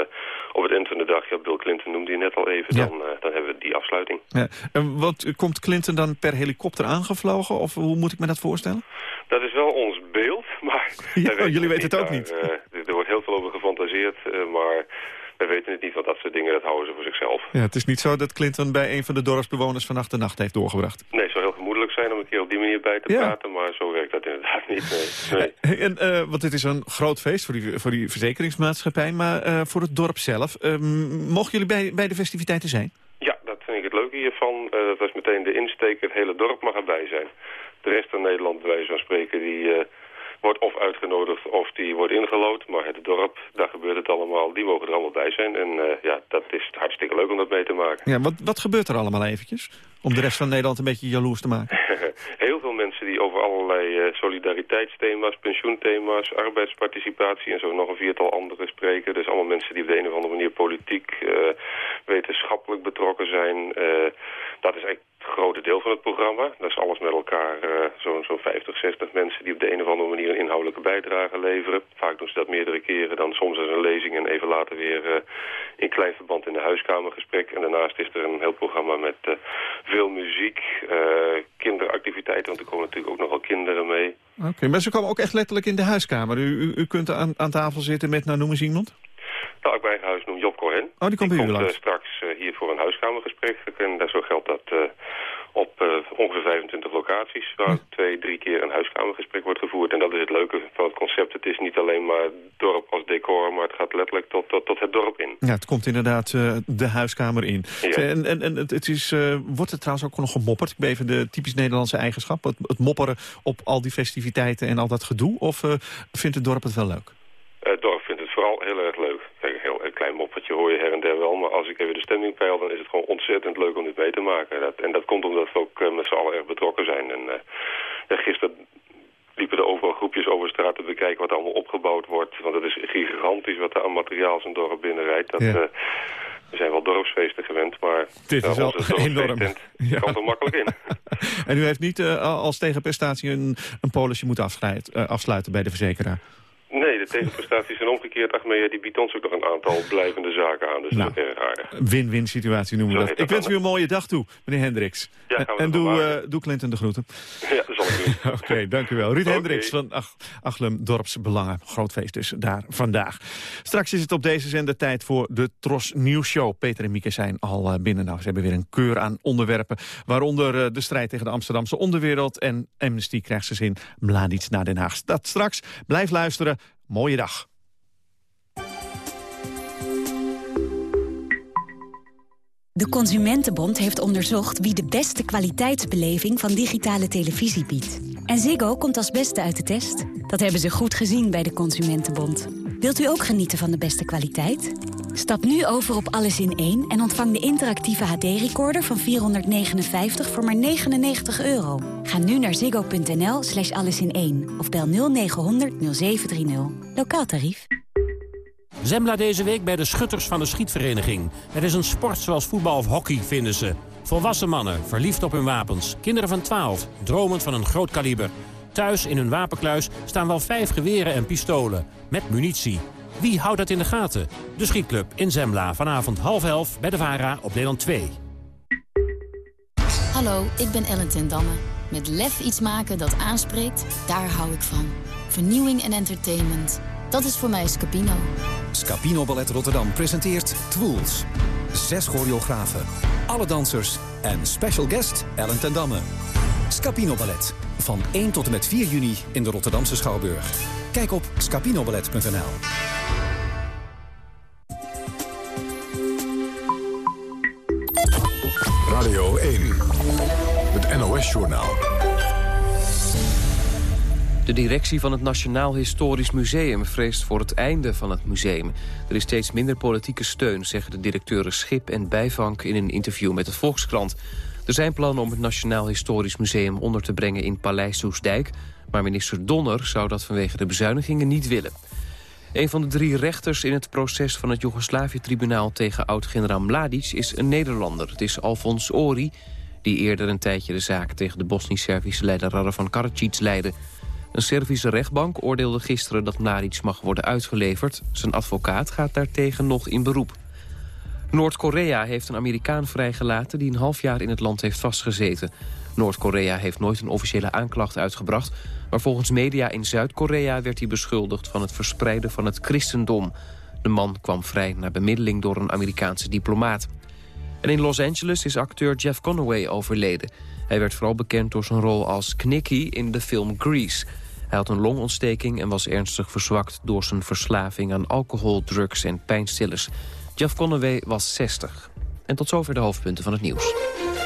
op het eind van de dag, ja, Bill Clinton noemde je net al even, dan, uh, dan hebben we die afsluiting. Ja. En wat, komt Clinton dan per helikopter aangevlogen? Of hoe moet ik me dat voorstellen? Dat is wel ons beeld, maar... Ja, jullie weten het ook niet. Uh, er wordt heel veel over gefantaseerd, maar... We weten het niet, want dat soort dingen dat houden ze voor zichzelf. Ja, het is niet zo dat Clinton bij een van de dorpsbewoners vannacht de nacht heeft doorgebracht. Nee, zou heel gemoedelijk zijn om een keer op die manier bij te praten, maar zo werkt dat inderdaad niet. Nee. nee. En, uh, want dit is een groot feest voor die, voor die verzekeringsmaatschappij, maar uh, voor het dorp zelf. Uh, mogen jullie bij, bij de festiviteiten zijn? Ja, dat vind ik het leuke hiervan. dat was meteen de insteek, het hele dorp mag erbij zijn. De rest van Nederland, bij wijze van spreken, die wordt of uitgenodigd of die wordt ingelood. Maar het dorp, daar gebeurt het allemaal, die mogen er allemaal bij zijn. En uh, ja, dat is hartstikke leuk om dat mee te maken. Ja, wat, wat gebeurt er allemaal eventjes? Om de rest van Nederland een beetje jaloers te maken. Heel veel mensen die over allerlei uh, solidariteitsthema's, pensioenthema's, arbeidsparticipatie en zo nog een viertal andere spreken. Dus allemaal mensen die op de een of andere manier politiek, uh, wetenschappelijk betrokken zijn. dat is eigenlijk het grote deel van het programma. Dat is alles met elkaar zo'n zo 50, 60 mensen die op de een of andere manier een inhoudelijke bijdrage leveren. Vaak doen ze dat meerdere keren, dan soms als een lezing en even later weer uh, in klein verband in de huiskamergesprek. En daarnaast is er een heel programma met uh, veel muziek, uh, kinderactiviteiten, want er komen natuurlijk ook nogal kinderen mee. Oké, okay, maar ze komen ook echt letterlijk in de huiskamer. U, u, u kunt aan, aan tafel zitten met, nou noem eens iemand? Nou, ik bij huis noem Job Cohen. Oh, die komt, die komt uh, straks uh, hier voor een huiskamergesprek. En daar zo geldt dat uh, op uh, ongeveer 25 locaties... waar twee, drie keer een huiskamergesprek wordt gevoerd. En dat is het leuke van het concept. Het is niet alleen maar dorp als decor... maar het gaat letterlijk tot, tot, tot het dorp in. Ja, het komt inderdaad uh, de huiskamer in. Ja. En, en, en het is, uh, wordt er trouwens ook nog gemopperd? Ik ben even de typisch Nederlandse eigenschap. Het, het mopperen op al die festiviteiten en al dat gedoe? Of vindt het dorp het wel leuk? Het dorp vindt het vooral heel erg een klein moppertje hoor je her en der wel. Maar als ik even de stemming peil, dan is het gewoon ontzettend leuk om dit mee te maken. Dat, en dat komt omdat we ook uh, met z'n allen erg betrokken zijn. En uh, gisteren liepen er overal groepjes over straat te bekijken wat allemaal opgebouwd wordt. Want het is gigantisch wat er aan materiaal zo'n dorp binnenrijdt. Dat, ja. uh, we zijn wel dorpsfeesten gewend, maar Dit is wel enorm. Ja. kan er makkelijk in. en u heeft niet uh, als tegenprestatie een, een polisje moeten afsluiten, uh, afsluiten bij de verzekeraar? De tegenprestaties zijn omgekeerd. Achmea die biedt ons ook nog een aantal blijvende zaken aan. Dus nou, dat is erg aardig. Win-win situatie noemen we dat. Ik wens u een mooie dag toe, meneer Hendricks. Ja, en en doe, uh, doe Clinton de groeten. Ja, dat zal ik doen. Oké, okay, dank u wel. Ruud okay. Hendricks van Ach Achlem Dorpsbelangen. Groot feest dus daar vandaag. Straks is het op deze zender tijd voor de Tros Nieuws Show. Peter en Mieke zijn al uh, binnen. Nou, ze hebben weer een keur aan onderwerpen. Waaronder uh, de strijd tegen de Amsterdamse onderwereld. En Amnesty krijgt ze zin Mladic naar Den Haag. Dat straks. Blijf luisteren. Mooie dag. De Consumentenbond heeft onderzocht wie de beste kwaliteitsbeleving van digitale televisie biedt. En Ziggo komt als beste uit de test. Dat hebben ze goed gezien bij de Consumentenbond. Wilt u ook genieten van de beste kwaliteit? Stap nu over op Alles in 1 en ontvang de interactieve HD-recorder van 459 voor maar 99 euro. Ga nu naar ziggo.nl slash allesin1 of bel 0900 0730. Lokaal tarief. Zembla deze week bij de Schutters van de Schietvereniging. Het is een sport zoals voetbal of hockey, vinden ze. Volwassen mannen, verliefd op hun wapens. Kinderen van 12, dromend van een groot kaliber. Thuis in hun wapenkluis staan wel vijf geweren en pistolen. Met munitie. Wie houdt dat in de gaten? De Schietclub in Zembla. Vanavond half elf bij de VARA op Nederland 2. Hallo, ik ben Ellen ten Damme. Met lef iets maken dat aanspreekt, daar hou ik van. vernieuwing en entertainment. Dat is voor mij Scapino. Scapino Ballet Rotterdam presenteert Twools. Zes choreografen, alle dansers en special guest Ellen ten Damme. Scapino Ballet. Van 1 tot en met 4 juni in de Rotterdamse Schouwburg. Kijk op scapinoballet.nl. Radio 1. Het NOS-journaal. De directie van het Nationaal Historisch Museum vreest voor het einde van het museum. Er is steeds minder politieke steun, zeggen de directeuren Schip en Bijvank in een interview met de Volkskrant. Er zijn plannen om het Nationaal Historisch Museum onder te brengen in Paleis Soesdijk... maar minister Donner zou dat vanwege de bezuinigingen niet willen. Een van de drie rechters in het proces van het Joegoslavië-tribunaal... tegen oud-generaal Mladic is een Nederlander. Het is Alfons Ori, die eerder een tijdje de zaak... tegen de Bosnisch-Servische leider Radovan Karadzic leidde. Een Servische rechtbank oordeelde gisteren dat Mladic mag worden uitgeleverd. Zijn advocaat gaat daartegen nog in beroep. Noord-Korea heeft een Amerikaan vrijgelaten die een half jaar in het land heeft vastgezeten. Noord-Korea heeft nooit een officiële aanklacht uitgebracht... maar volgens media in Zuid-Korea werd hij beschuldigd van het verspreiden van het christendom. De man kwam vrij na bemiddeling door een Amerikaanse diplomaat. En in Los Angeles is acteur Jeff Conaway overleden. Hij werd vooral bekend door zijn rol als Knicky in de film Grease. Hij had een longontsteking en was ernstig verzwakt door zijn verslaving aan alcohol, drugs en pijnstillers. Jeff Conaway was 60. En tot zover de hoofdpunten van het nieuws.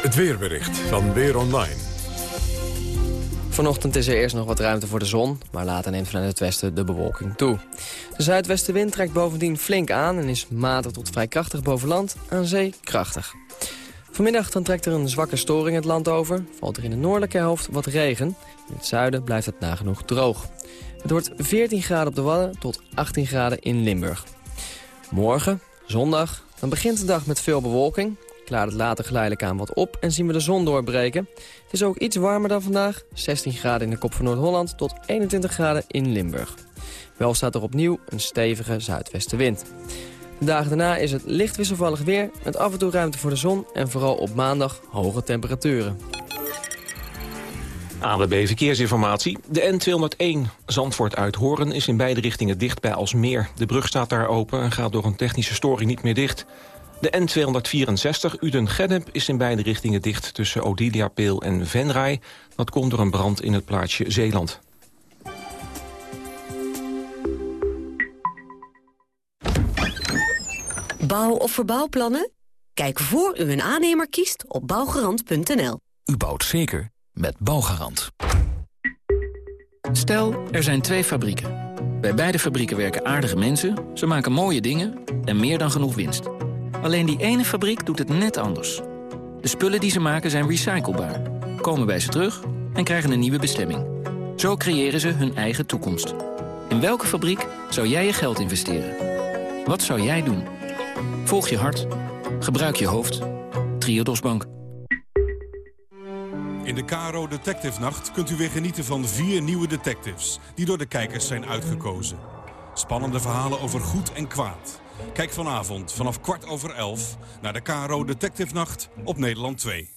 Het weerbericht van Weer Online. Vanochtend is er eerst nog wat ruimte voor de zon, maar later neemt vanuit het westen de bewolking toe. De zuidwestenwind trekt bovendien flink aan en is matig tot vrij krachtig boven land, aan zee krachtig. Vanmiddag dan trekt er een zwakke storing het land over, valt er in de noordelijke helft wat regen. In het zuiden blijft het nagenoeg droog. Het wordt 14 graden op de Wadden tot 18 graden in Limburg. Morgen, zondag, dan begint de dag met veel bewolking. Klaart het later geleidelijk aan wat op en zien we de zon doorbreken. Het is ook iets warmer dan vandaag. 16 graden in de kop van Noord-Holland tot 21 graden in Limburg. Wel staat er opnieuw een stevige zuidwestenwind. De dagen daarna is het licht wisselvallig weer... met af en toe ruimte voor de zon en vooral op maandag hoge temperaturen. ANWB Verkeersinformatie. De N201 Zandvoort uit Horen is in beide richtingen dicht bij Alsmeer. De brug staat daar open en gaat door een technische storing niet meer dicht. De N264 Uden-Gennep is in beide richtingen dicht... tussen Odilia-Peel en Venray. Dat komt door een brand in het plaatsje Zeeland. Bouw- of verbouwplannen? Kijk voor u een aannemer kiest op bouwgarant.nl. U bouwt zeker met Bouwgarant. Stel, er zijn twee fabrieken. Bij beide fabrieken werken aardige mensen, ze maken mooie dingen en meer dan genoeg winst. Alleen die ene fabriek doet het net anders. De spullen die ze maken zijn recyclebaar, komen bij ze terug en krijgen een nieuwe bestemming. Zo creëren ze hun eigen toekomst. In welke fabriek zou jij je geld investeren? Wat zou jij doen? Volg je hart. Gebruik je hoofd. Triodos Bank. In de KRO Detective Nacht kunt u weer genieten van vier nieuwe detectives... die door de kijkers zijn uitgekozen. Spannende verhalen over goed en kwaad. Kijk vanavond vanaf kwart over elf naar de KRO Detective Nacht op Nederland 2.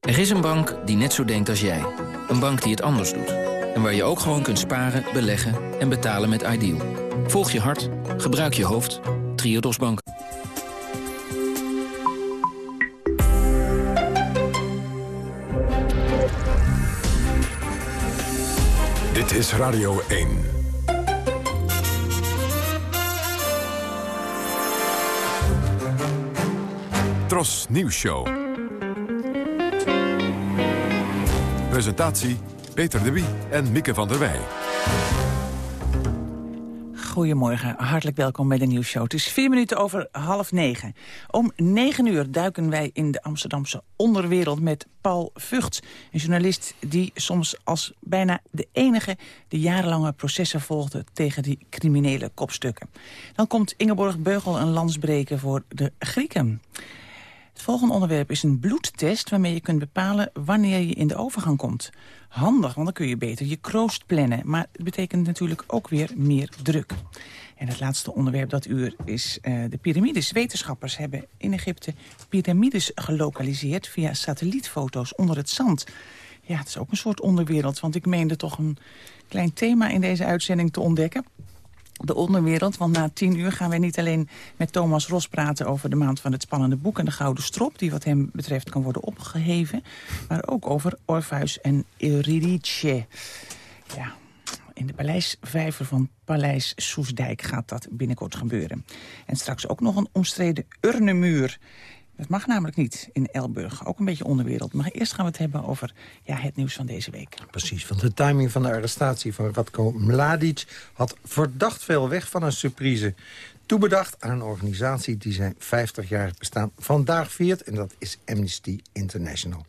Er is een bank die net zo denkt als jij. Een bank die het anders doet. En waar je ook gewoon kunt sparen, beleggen en betalen met Ideal. Volg je hart, gebruik je hoofd. Triodos Bank. Dit is Radio 1. Tros Nieuws Show. Presentatie Peter de Wie en Mieke van der Wij. Goedemorgen, hartelijk welkom bij de nieuwsshow. Het is vier minuten over half negen. Om negen uur duiken wij in de Amsterdamse onderwereld met Paul Vugts. Een journalist die soms als bijna de enige de jarenlange processen volgde tegen die criminele kopstukken. Dan komt Ingeborg Beugel een lans breken voor de Grieken. Het volgende onderwerp is een bloedtest waarmee je kunt bepalen wanneer je in de overgang komt. Handig, want dan kun je beter je kroost plannen. Maar het betekent natuurlijk ook weer meer druk. En het laatste onderwerp dat uur is uh, de piramides. Wetenschappers hebben in Egypte piramides gelokaliseerd via satellietfoto's onder het zand. Ja, het is ook een soort onderwereld. Want ik meende toch een klein thema in deze uitzending te ontdekken. De onderwereld, want na tien uur gaan wij niet alleen met Thomas Ros praten... over de maand van het spannende boek en de Gouden Strop... die wat hem betreft kan worden opgeheven. Maar ook over Orpheus en Eurydice. Ja, in de paleisvijver van Paleis Soesdijk gaat dat binnenkort gebeuren. En straks ook nog een omstreden urnemuur. Dat mag namelijk niet in Elburg. Ook een beetje onderwereld. Maar eerst gaan we het hebben over ja, het nieuws van deze week. Precies, want de timing van de arrestatie van Radko Mladic... had verdacht veel weg van een surprise. Toebedacht aan een organisatie die zijn 50-jarig bestaan vandaag viert... en dat is Amnesty International.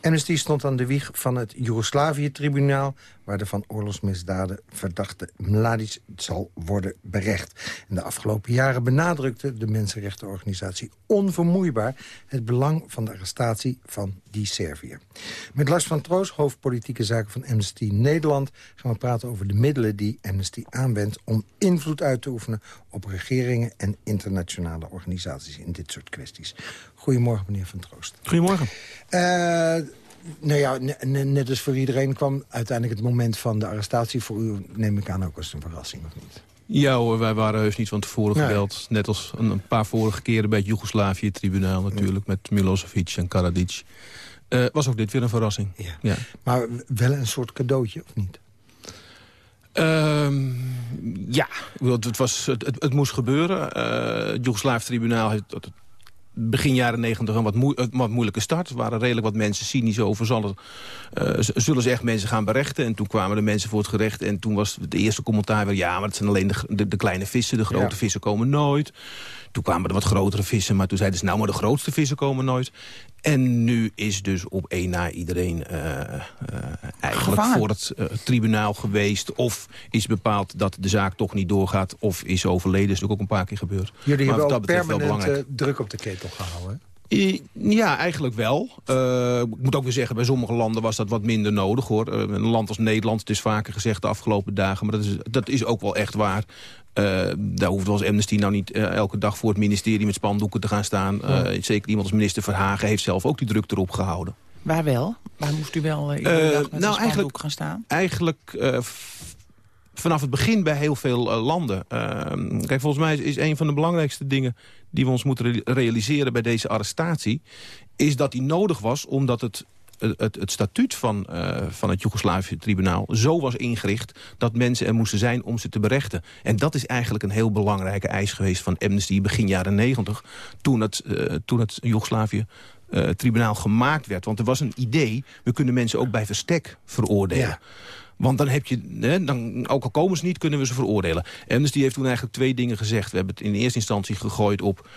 Amnesty stond aan de wieg van het Joegoslavië-tribunaal... waar de van oorlogsmisdaden verdachte Mladic zal worden berecht. En de afgelopen jaren benadrukte de mensenrechtenorganisatie onvermoeibaar... het belang van de arrestatie van die Serviër. Met Lars van Troos, hoofdpolitieke zaken van Amnesty Nederland... gaan we praten over de middelen die Amnesty aanwendt... om invloed uit te oefenen op regeringen en internationale organisaties in dit soort kwesties. Goedemorgen, meneer Van Troost. Goedemorgen. Uh, nou ja, net als voor iedereen kwam uiteindelijk het moment van de arrestatie. Voor u neem ik aan ook als een verrassing, of niet? Ja hoor, wij waren heus niet van tevoren gebeld. Net als een, paar vorige keren bij het Joegoslavië-tribunaal natuurlijk... met Milosevic en Karadzic. Uh, was ook dit weer een verrassing. Ja. ja. Maar wel een soort cadeautje, of niet? Uh, ja, het, was, het, het, moest gebeuren. Uh, het Joegoslavië-tribunaal heeft begin jaren negentig een wat, wat, moeilijke start. Er waren redelijk wat mensen cynisch over. Zullen, uh, zullen ze echt mensen gaan berechten? En toen kwamen de mensen voor het gerecht. En toen was de eerste commentaar weer... ja, maar het zijn alleen de, de, kleine vissen. De grote vissen komen nooit. Toen kwamen er wat grotere vissen. Maar toen zeiden ze, nou, maar de grootste vissen komen nooit. En nu is dus op één na iedereen uh, uh, eigenlijk voor het uh, tribunaal geweest. Of is bepaald dat de zaak toch niet doorgaat. Of is overleden. Dat is natuurlijk ook een paar keer gebeurd. Jullie maar hebben ook permanent druk op de ketel gehouden. Ja, eigenlijk wel. Uh, ik moet ook weer zeggen, bij sommige landen was dat wat minder nodig. hoor. Uh, een land als Nederland, het is vaker gezegd de afgelopen dagen... maar dat is, dat is ook wel echt waar. Uh, daar hoeft als Amnesty nou niet elke dag voor het ministerie... met spandoeken te gaan staan. Zeker iemand als minister Verhagen heeft zelf ook die druk erop gehouden. Waar wel? Waar moest u wel iedere dag met nou, een spandoek gaan staan? Eigenlijk vanaf het begin bij heel veel uh, landen. Uh, kijk, volgens mij is, een van de belangrijkste dingen... die we ons moeten realiseren bij deze arrestatie... is dat die nodig was omdat het het, het, statuut van, uh, van het Joegoslavië-tribunaal zo was ingericht... dat mensen er moesten zijn om ze te berechten. En dat is eigenlijk een heel belangrijke eis geweest van Amnesty begin jaren negentig... toen het, toen het Joegoslavië-tribunaal gemaakt werd. Want er was een idee, we kunnen mensen ook bij verstek veroordelen. Want dan heb je, hè, dan, ook al komen ze niet, kunnen we ze veroordelen. Amnesty heeft toen eigenlijk twee dingen gezegd. We hebben het in eerste instantie gegooid op...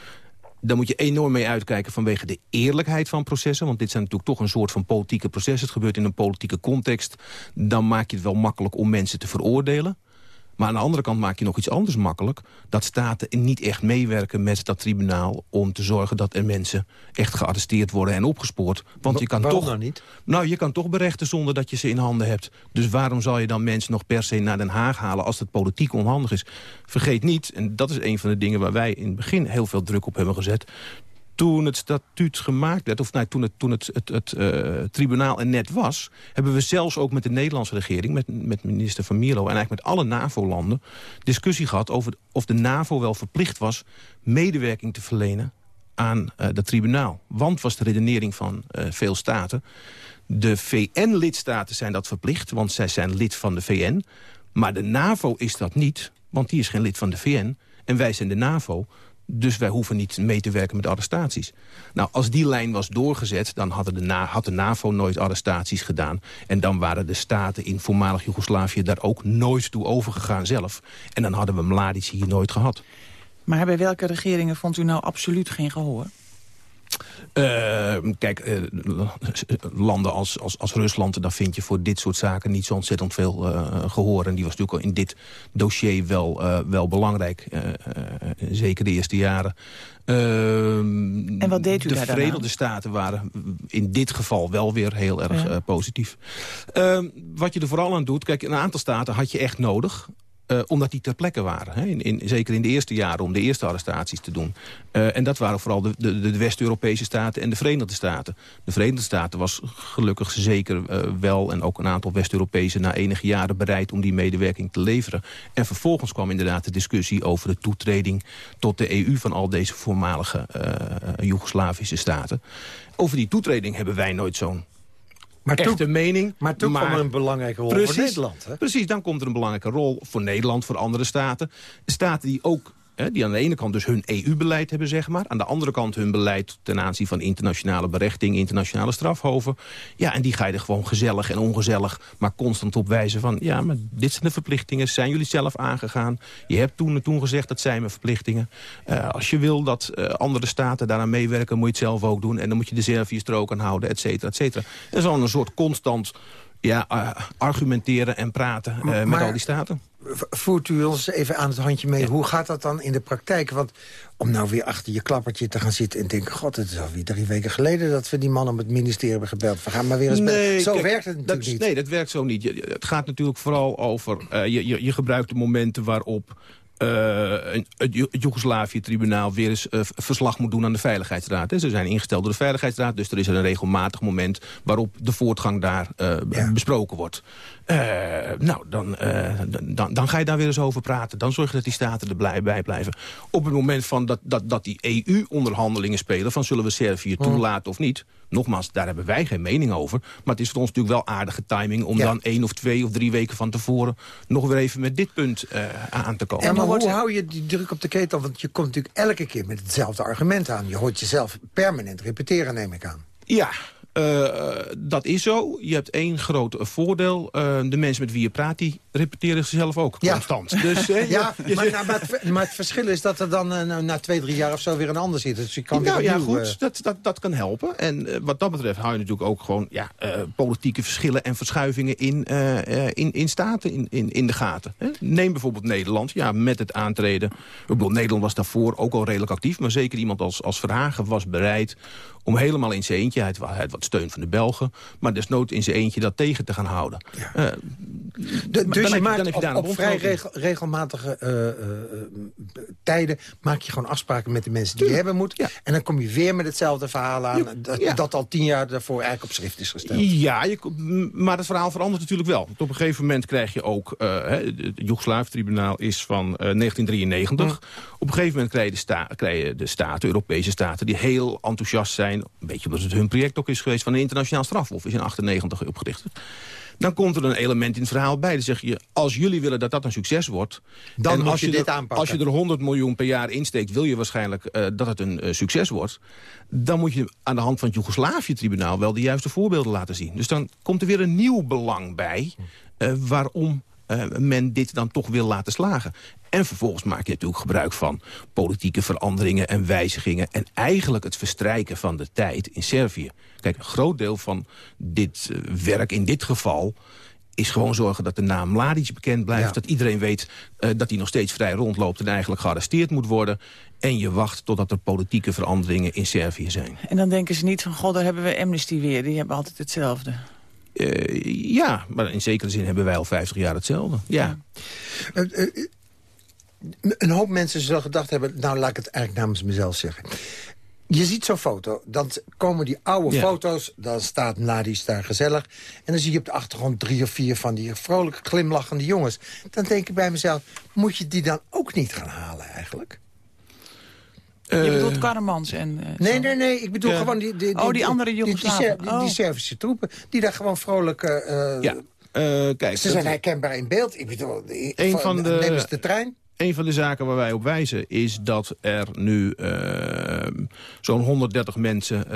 Daar moet je enorm mee uitkijken vanwege de eerlijkheid van processen. Want dit zijn natuurlijk toch een soort van politieke processen. Het gebeurt in een politieke context. Dan maak je het wel makkelijk om mensen te veroordelen. Maar aan de andere kant maak je nog iets anders makkelijk. Dat staten niet echt meewerken met dat tribunaal... om te zorgen dat er mensen echt gearresteerd worden en opgespoord. Want je kan toch, nou niet? Nou, je kan toch berechten zonder dat je ze in handen hebt. Dus waarom zal je dan mensen nog per se naar Den Haag halen... als het politiek onhandig is? Vergeet niet, en dat is een van de dingen waar wij in het begin heel veel druk op hebben gezet toen het statuut gemaakt werd, of nee, toen het, toen het, het, uh, tribunaal er net was... hebben we zelfs ook met de Nederlandse regering, met, met minister Van Mierlo... en eigenlijk met alle NAVO-landen discussie gehad over of de NAVO wel verplicht was... medewerking te verlenen aan uh, dat tribunaal. Want was de redenering van uh, veel staten... de VN-lidstaten zijn dat verplicht, want zij zijn lid van de VN... maar de NAVO is dat niet, want die is geen lid van de VN... en wij zijn de NAVO... Dus wij hoeven niet mee te werken met arrestaties. Nou, als die lijn was doorgezet, dan hadden de Na had de NAVO nooit arrestaties gedaan. En dan waren de staten in voormalig Joegoslavië daar ook nooit toe overgegaan zelf. En dan hadden we Mladic hier nooit gehad. Maar bij welke regeringen vond u nou absoluut geen gehoor? Uh, kijk, uh, landen als, als, als Rusland, daar vind je voor dit soort zaken niet zo ontzettend veel uh, gehoor. En die was natuurlijk al in dit dossier wel, wel belangrijk. zeker de eerste jaren. Ehm, en wat deed u de daar Verenigde Staten waren in dit geval wel weer heel erg positief. Ehm, wat je er vooral aan doet, kijk, een aantal staten had je echt nodig Uh, omdat die ter plekke waren. Hè? In, in, zeker in de eerste jaren om de eerste arrestaties te doen. Uh, en dat waren vooral de, de, de West-Europese staten en de Verenigde Staten. De Verenigde Staten was gelukkig zeker uh, wel... en ook een aantal West-Europese na enige jaren bereid... om die medewerking te leveren. En vervolgens kwam inderdaad de discussie over de toetreding... tot de EU van al deze voormalige Joegoslavische staten. Over die toetreding hebben wij nooit zo'n maar echte toen, mening. Maar er een belangrijke rol precies, voor Nederland. Hè? Precies, dan komt er een belangrijke rol voor Nederland, voor andere staten. Staten die ook die aan de ene kant dus hun EU-beleid hebben, zeg maar. Aan de andere kant hun beleid ten aanzien van internationale berechting, internationale strafhoven. Ja, en die ga je er gewoon gezellig en ongezellig, maar constant op wijzen van... ja, maar dit zijn de verplichtingen, zijn jullie zelf aangegaan. Je hebt toen en toen gezegd, dat zijn mijn verplichtingen. Uh, als je wil dat uh, andere staten daaraan meewerken, moet je het zelf ook doen. En dan moet je de Serviërs er ook aan houden, et cetera, et cetera. Dat is al een soort constant ja, uh, argumenteren en praten maar, met al die staten voert u ons even aan het handje mee. Hoe gaat dat dan in de praktijk? Want om nou weer achter je klappertje te gaan zitten en denken... god, het is alweer drie weken geleden dat we die man op het ministerie hebben gebeld. We gaan maar weer eens... Nee, zo werkt het natuurlijk dat, niet. Nee, dat werkt zo niet. Het gaat natuurlijk vooral over... Uh, je, je, je gebruikt de momenten waarop uh, het Joegoslavië-tribunaal weer eens uh, verslag moet doen aan de Veiligheidsraad. Ze zijn ingesteld door de Veiligheidsraad, dus er is een regelmatig moment waarop de voortgang daar ja. besproken wordt. nou, dan, dan, dan ga je daar weer eens over praten. Dan zorg je dat die staten er blij bij blijven. Op het moment van dat, dat, dat die EU-onderhandelingen spelen... van zullen we Servië toelaten of niet... Nogmaals, daar hebben wij geen mening over. Maar het is voor ons natuurlijk wel aardige timing... om ja. dan één of twee of drie weken van tevoren... nog weer even met dit punt uh, aan te komen. En maar hoe hou je die druk op de ketel? Want je komt natuurlijk elke keer met hetzelfde argument aan. Je hoort jezelf permanent repeteren, neem ik aan. Ja, uh, dat is zo. Je hebt één groot voordeel. Uh, de mensen met wie je praat, die repeteren zichzelf ook ja. constant. Dus, ja, je, maar, nou, maar, het, maar, het, verschil is dat er dan na twee, drie jaar of zo weer een ander zit. Dus je kan nou, ja, goed, dat, dat, dat kan helpen. En wat dat betreft hou je natuurlijk ook gewoon ja, politieke verschillen en verschuivingen in, in, in staten in, in, in de gaten. Hè? Neem bijvoorbeeld Nederland. Ja, met het aantreden. Ik bedoel, Nederland was daarvoor ook al redelijk actief. Maar zeker iemand als, als Verhagen was bereid om helemaal in zijn eentje, hij had wat steun van de Belgen... maar desnoods in zijn eentje dat tegen te gaan houden. Ja. Uh, de, dus je, je maakt je op, op vrij regel, regelmatige uh, uh, tijden... maak je gewoon afspraken met de mensen die je hebben moet. Ja. En dan kom je weer met hetzelfde verhaal aan... Dat, ja. dat, al tien jaar daarvoor eigenlijk op schrift is gesteld. Ja, je, maar het verhaal verandert natuurlijk wel. Want op een gegeven moment krijg je ook... het Joegoslaaf-tribunaal is van 1993. Hm. Op een gegeven moment krijg je, de sta krijg je de staten, Europese staten... die heel enthousiast zijn een beetje omdat het hun project ook is geweest... van een internationaal strafhof, is in 98 opgericht. Dan komt er een element in het verhaal bij. Dan zeg je, als jullie willen dat dat een succes wordt... dan als je, je dit er, aanpakken. Als je er 100 miljoen per jaar insteekt... wil je waarschijnlijk uh, dat het een uh, succes wordt... dan moet je aan de hand van het Joegoslavië-tribunaal... wel de juiste voorbeelden laten zien. Dus dan komt er weer een nieuw belang bij... Uh, waarom uh, men dit dan toch wil laten slagen. En vervolgens maak je natuurlijk gebruik van politieke veranderingen en wijzigingen... en eigenlijk het verstrijken van de tijd in Servië. Kijk, een groot deel van dit uh, werk in dit geval is gewoon zorgen dat de naam Mladic bekend blijft. Ja. Dat iedereen weet uh, dat hij nog steeds vrij rondloopt... en eigenlijk gearresteerd moet worden. En je wacht totdat er politieke veranderingen in Servië zijn. En dan denken ze niet van, god, daar hebben we Amnesty weer. Die hebben altijd hetzelfde. Uh, ja, maar in zekere zin hebben wij al 50 jaar hetzelfde. Ja. ja. Uh, uh, een hoop mensen zullen gedacht hebben... nou, laat ik het eigenlijk namens mezelf zeggen. Je ziet zo'n foto, dan komen die oude ja. foto's... dan staat Mladic daar gezellig... en dan zie je op de achtergrond drie of vier van die vrolijk glimlachende jongens. Dan denk ik bij mezelf, moet je die dan ook niet gaan halen eigenlijk? Je bedoelt Karremans en... Uh, nee, nee, nee. Ik bedoel ja. gewoon die, die, die... Oh, die andere Joegoslaven. Die, die, die, oh. Servische troepen, die daar gewoon vrolijk... Uh, ja. Uh, kijk, ze zijn herkenbaar in beeld. Ik bedoel, een van de, nemen ze de trein. Een van de zaken waar wij op wijzen is dat er nu uh, zo'n 130 mensen uh,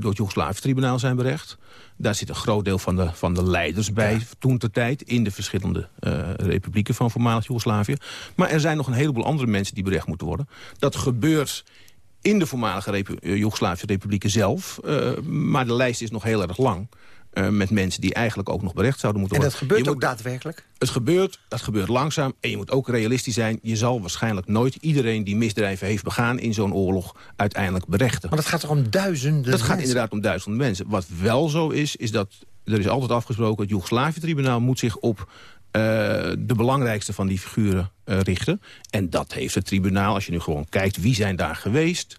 door het Joegoslavisch tribunaal zijn berecht. Daar zit een groot deel van de, van de leiders bij ja. toen ter tijd... in de verschillende uh, republieken van voormalig Joegoslavië. Maar er zijn nog een heleboel andere mensen die berecht moeten worden. Dat gebeurt in de voormalige Repu Joegoslavische republieken zelf. maar de lijst is nog heel erg lang. Uh, met mensen die eigenlijk ook nog berecht zouden moeten worden. En dat gebeurt je ook moet, daadwerkelijk? Het gebeurt, dat gebeurt langzaam. En je moet ook realistisch zijn. Je zal waarschijnlijk nooit iedereen die misdrijven heeft begaan... in zo'n oorlog uiteindelijk berechten. Maar dat gaat toch om duizenden Dat mensen? gaat inderdaad om duizenden mensen. Wat wel zo is, is dat er is altijd afgesproken... het Joegoslavië-tribunaal moet zich op eh, de belangrijkste van die figuren eh, richten. En dat heeft het tribunaal, als je nu gewoon kijkt wie zijn daar geweest...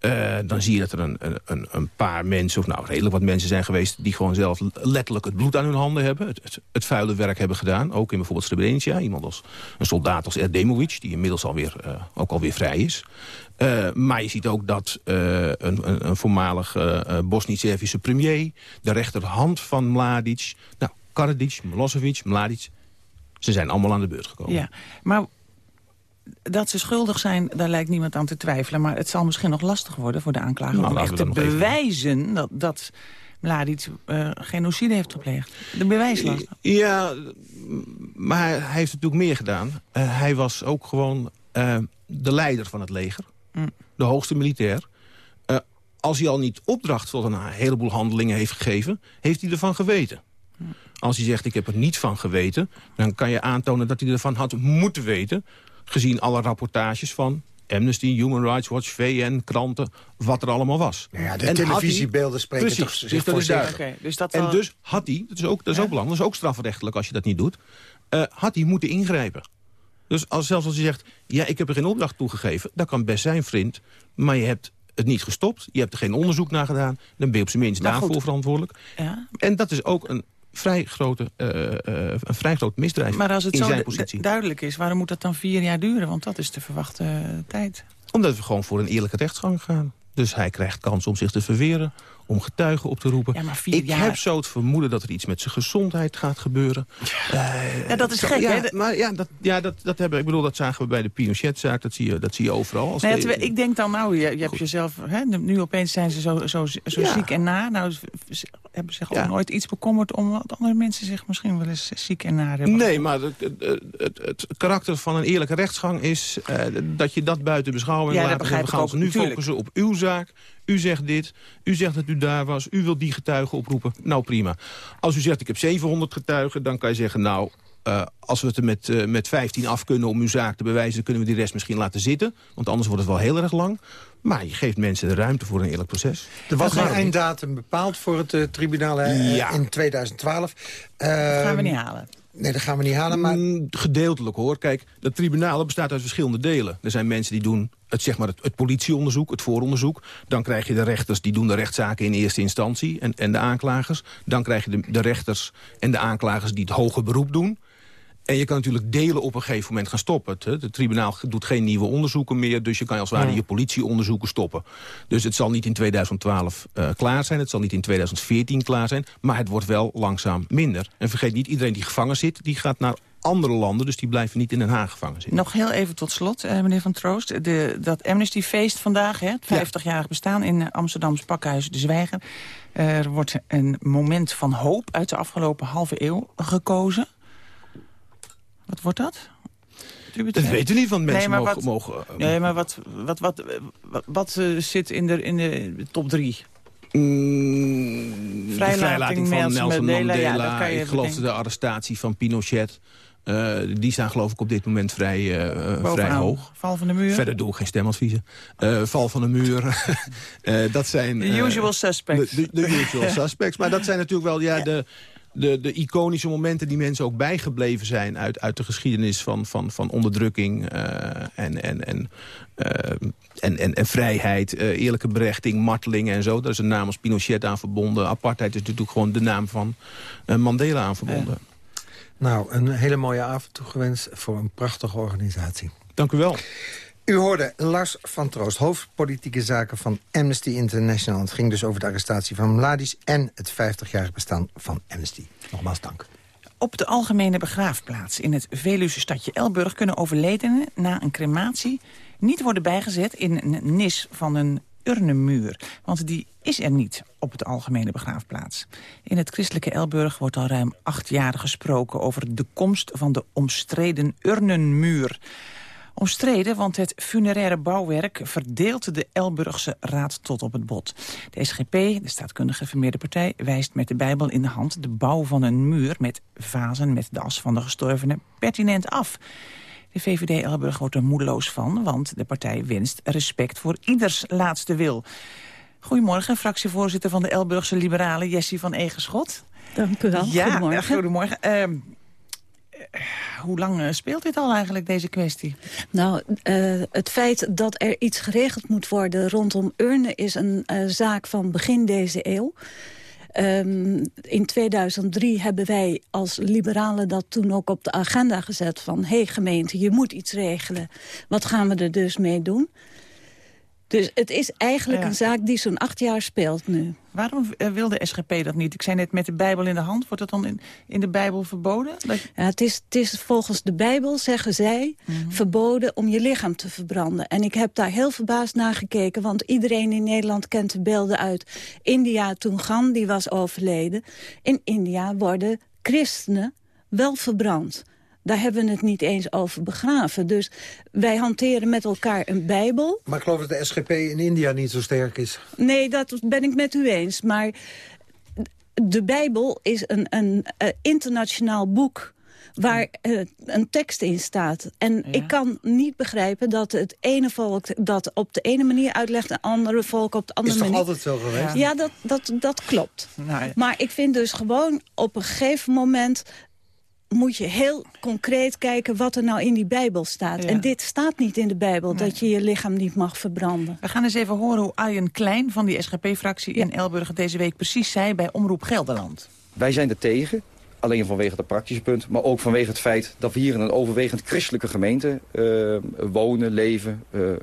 Uh, dan zie je dat er een, een, een, paar mensen, of nou redelijk wat mensen zijn geweest... die gewoon zelf letterlijk het bloed aan hun handen hebben. Het, het, vuile werk hebben gedaan. Ook in bijvoorbeeld Srebrenica. Iemand als een soldaat als Erdemovic, die inmiddels alweer, uh, ook alweer vrij is. Uh, maar je ziet ook dat een, een, een, voormalig Bosnisch-Servische premier... de rechterhand van Mladic, nou, Karadzic, Milosevic, Mladic... ze zijn allemaal aan de beurt gekomen. Ja, maar dat ze schuldig zijn, daar lijkt niemand aan te twijfelen. Maar het zal misschien nog lastig worden voor de aanklager... Nou, om echt te bewijzen dat, dat Mladic uh, genocide heeft gepleegd. De bewijslast. Ja, maar hij heeft natuurlijk meer gedaan. Uh, hij was ook gewoon uh, de leider van het leger. Mm. De hoogste militair. als hij al niet opdracht tot een heleboel handelingen heeft gegeven... heeft hij ervan geweten. Mm. Als hij zegt, ik heb er niet van geweten... dan kan je aantonen dat hij ervan had moeten weten gezien alle rapportages van Amnesty, Human Rights Watch, VN, kranten, wat er allemaal was. Nou ja, de en televisiebeelden spreken precies, toch zich dus voor zich. Okay, dus dat en dus had hij, dat is ook, dat is ook belangrijk, dat is ook strafrechtelijk als je dat niet doet... Uh, had hij moeten ingrijpen. Dus als, zelfs als hij zegt, ja, ik heb er geen opdracht toegegeven... dat kan best zijn, vriend, maar je hebt het niet gestopt. Je hebt er geen onderzoek naar gedaan. Dan ben je op zijn minst daarvoor goed. verantwoordelijk. Ja. En dat is ook een vrij grote, uh, uh, een vrij groot misdrijf Maar als het in zo zijn positie. duidelijk is, waarom moet dat dan vier jaar duren? Want dat is de verwachte uh, tijd. Omdat we gewoon voor een eerlijke rechtsgang gaan. Dus hij krijgt kans om zich te verweren, om getuigen op te roepen. Ja, maar vier ik jaar... heb zo het vermoeden dat er iets met zijn gezondheid gaat gebeuren. Ja, ja dat is gek, ja, hè? Maar ja, dat, ja dat, dat, hebben, ik bedoel, dat zagen we bij de Pinochet-zaak. Dat, zie je, dat zie je overal. Als nee, ik denk dan, nou, je, je hebt jezelf... Hè, nu opeens zijn ze zo, zo, zo Ja. ziek en na. Nou, ze hebben zich ook nooit iets bekommerd... om wat andere mensen zich misschien wel eens ziek en na hebben. Nee, maar het, het, het, het karakter van een eerlijke rechtsgang is eh, dat je dat buiten beschouwing Ja, dat laat. begrijp we gaan ook, ze nu focussen op uw zaak. U zegt dit, u zegt dat u daar was, u wilt die getuigen oproepen. Nou, prima. Als u zegt, ik heb 700 getuigen, dan kan je zeggen... nou, uh, als we het er met, uh, met 15 af kunnen om uw zaak te bewijzen... kunnen we die rest misschien laten zitten. Want anders wordt het wel heel erg lang. Maar je geeft mensen de ruimte voor een eerlijk proces. Er was een einddatum bepaald voor het uh, tribunaal Ja. in 2012. Dat gaan we Ehm, niet halen. Nee, dat gaan we niet halen, maar... Mm, gedeeltelijk hoor. Kijk, dat tribunaal bestaat uit verschillende delen. Er zijn mensen die doen het, zeg maar het, politieonderzoek, het vooronderzoek. Dan krijg je de rechters die doen de rechtszaken in eerste instantie en, en de aanklagers. Dan krijg je de, de rechters en de aanklagers die het hoger beroep doen. En je kan natuurlijk delen op een gegeven moment gaan stoppen. Het, het tribunaal doet geen nieuwe onderzoeken meer... dus je kan als het ware je politieonderzoeken stoppen. Dus het zal niet in 2012 uh, klaar zijn, het zal niet in 2014 klaar zijn... maar het wordt wel langzaam minder. En vergeet niet, iedereen die gevangen zit... die gaat naar andere landen, dus die blijven niet in Den Haag gevangen zitten. Nog heel even tot slot, eh, meneer Van Troost. De, dat Amnesty-feest vandaag, hè, het 50-jarig bestaan in eh, Amsterdams Pakhuis De Zwijger. Er wordt een moment van hoop uit de afgelopen halve eeuw gekozen. Wat wordt dat? Dat weten we niet, want mensen nee, maar mogen... wat, mogen uh, nee, maar wat, wat, wat, wat, wat uh, zit in de, in de top drie? Mm, Vrijlating, de vrijlating van Nelson Mandela. Mandela, ja, dat kan je ik geloof de arrestatie van Pinochet. Uh, die staan geloof ik op dit moment vrij, uh, vrij hoog. Val van de muur. Verder doe ik geen stemadviezen. Uh, val van de muur. dat zijn... The usual suspects. De, de, de usual suspects. Maar dat zijn natuurlijk wel ja, de, de, de iconische momenten die mensen ook bijgebleven zijn... uit, uit de geschiedenis van, van, van onderdrukking en, en, en, en, en, en vrijheid. eerlijke berechting, marteling en zo. Daar is een naam als Pinochet aan verbonden. Apartheid is natuurlijk gewoon de naam van Mandela aan verbonden. Nou, een hele mooie avond toegewenst voor een prachtige organisatie. Dank u wel. U hoorde Lars van Troost, hoofdpolitieke zaken van Amnesty International. Het ging dus over de arrestatie van Mladic en het 50-jarig bestaan van Amnesty. Nogmaals dank. Op de algemene begraafplaats in het Veluwse stadje Elburg... kunnen overledenen na een crematie niet worden bijgezet in een nis van een urnenmuur. Want die is er niet op het algemene begraafplaats. In het christelijke Elburg wordt al ruim acht jaar gesproken... over de komst van de omstreden urnenmuur. Omstreden, want het funeraire bouwwerk verdeelt de Elburgse raad tot op het bot. De SGP, de staatkundige vermeerde partij, wijst met de Bijbel in de hand... de bouw van een muur met vazen met de as van de gestorvene pertinent af. De VVD Elburg wordt er moedeloos van, want de partij wenst respect voor ieders laatste wil. Goedemorgen, fractievoorzitter van de Elburgse Liberalen, Jessie van Egerschot. Dank u wel. Ja, goedemorgen. goedemorgen. Uh, hoe lang eh, speelt dit al eigenlijk, deze kwestie? Nou, uh, het feit dat er iets geregeld moet worden rondom urnen... is een zaak van begin deze eeuw. Um, in 2003 hebben wij als liberalen dat toen ook op de agenda gezet... van, hé hey, gemeente, je moet iets regelen. Wat gaan we er dus mee doen? Dus het is eigenlijk Ja. een zaak die zo'n acht jaar speelt nu. Waarom eh, wil de SGP dat niet? Ik zei net met de Bijbel in de hand. Wordt dat dan in, in de Bijbel verboden? Dat- Ja, het, is, het is volgens de Bijbel, zeggen zij, Mhm. verboden om je lichaam te verbranden. En ik heb daar heel verbaasd naar gekeken, want iedereen in Nederland kent de beelden uit India toen Gandhi was overleden. In India worden christenen wel verbrand. Daar hebben we het niet eens over begraven. Dus wij hanteren met elkaar een Bijbel. Maar ik geloof dat de SGP in India niet zo sterk is. Nee, dat ben ik met u eens. Maar de Bijbel is een, een eh, internationaal boek waar eh, een tekst in staat. En ik kan niet begrijpen dat het ene volk dat op de ene manier uitlegt... en andere volk op de andere Is toch manier. altijd zo geweest? Ja, dat, dat, dat klopt. Nou, ja. Maar ik vind dus gewoon op een gegeven moment moet je heel concreet kijken wat er nou in die Bijbel staat. Ja. En dit staat niet in de Bijbel, dat je je lichaam niet mag verbranden. We gaan eens even horen hoe Arjen Klein van die SGP-fractie in Elburg... het deze week precies zei bij Omroep Gelderland. Wij zijn er tegen, alleen vanwege het praktische punt... maar ook vanwege het feit dat we hier in een overwegend christelijke gemeente eh, wonen, leven... eh, eh,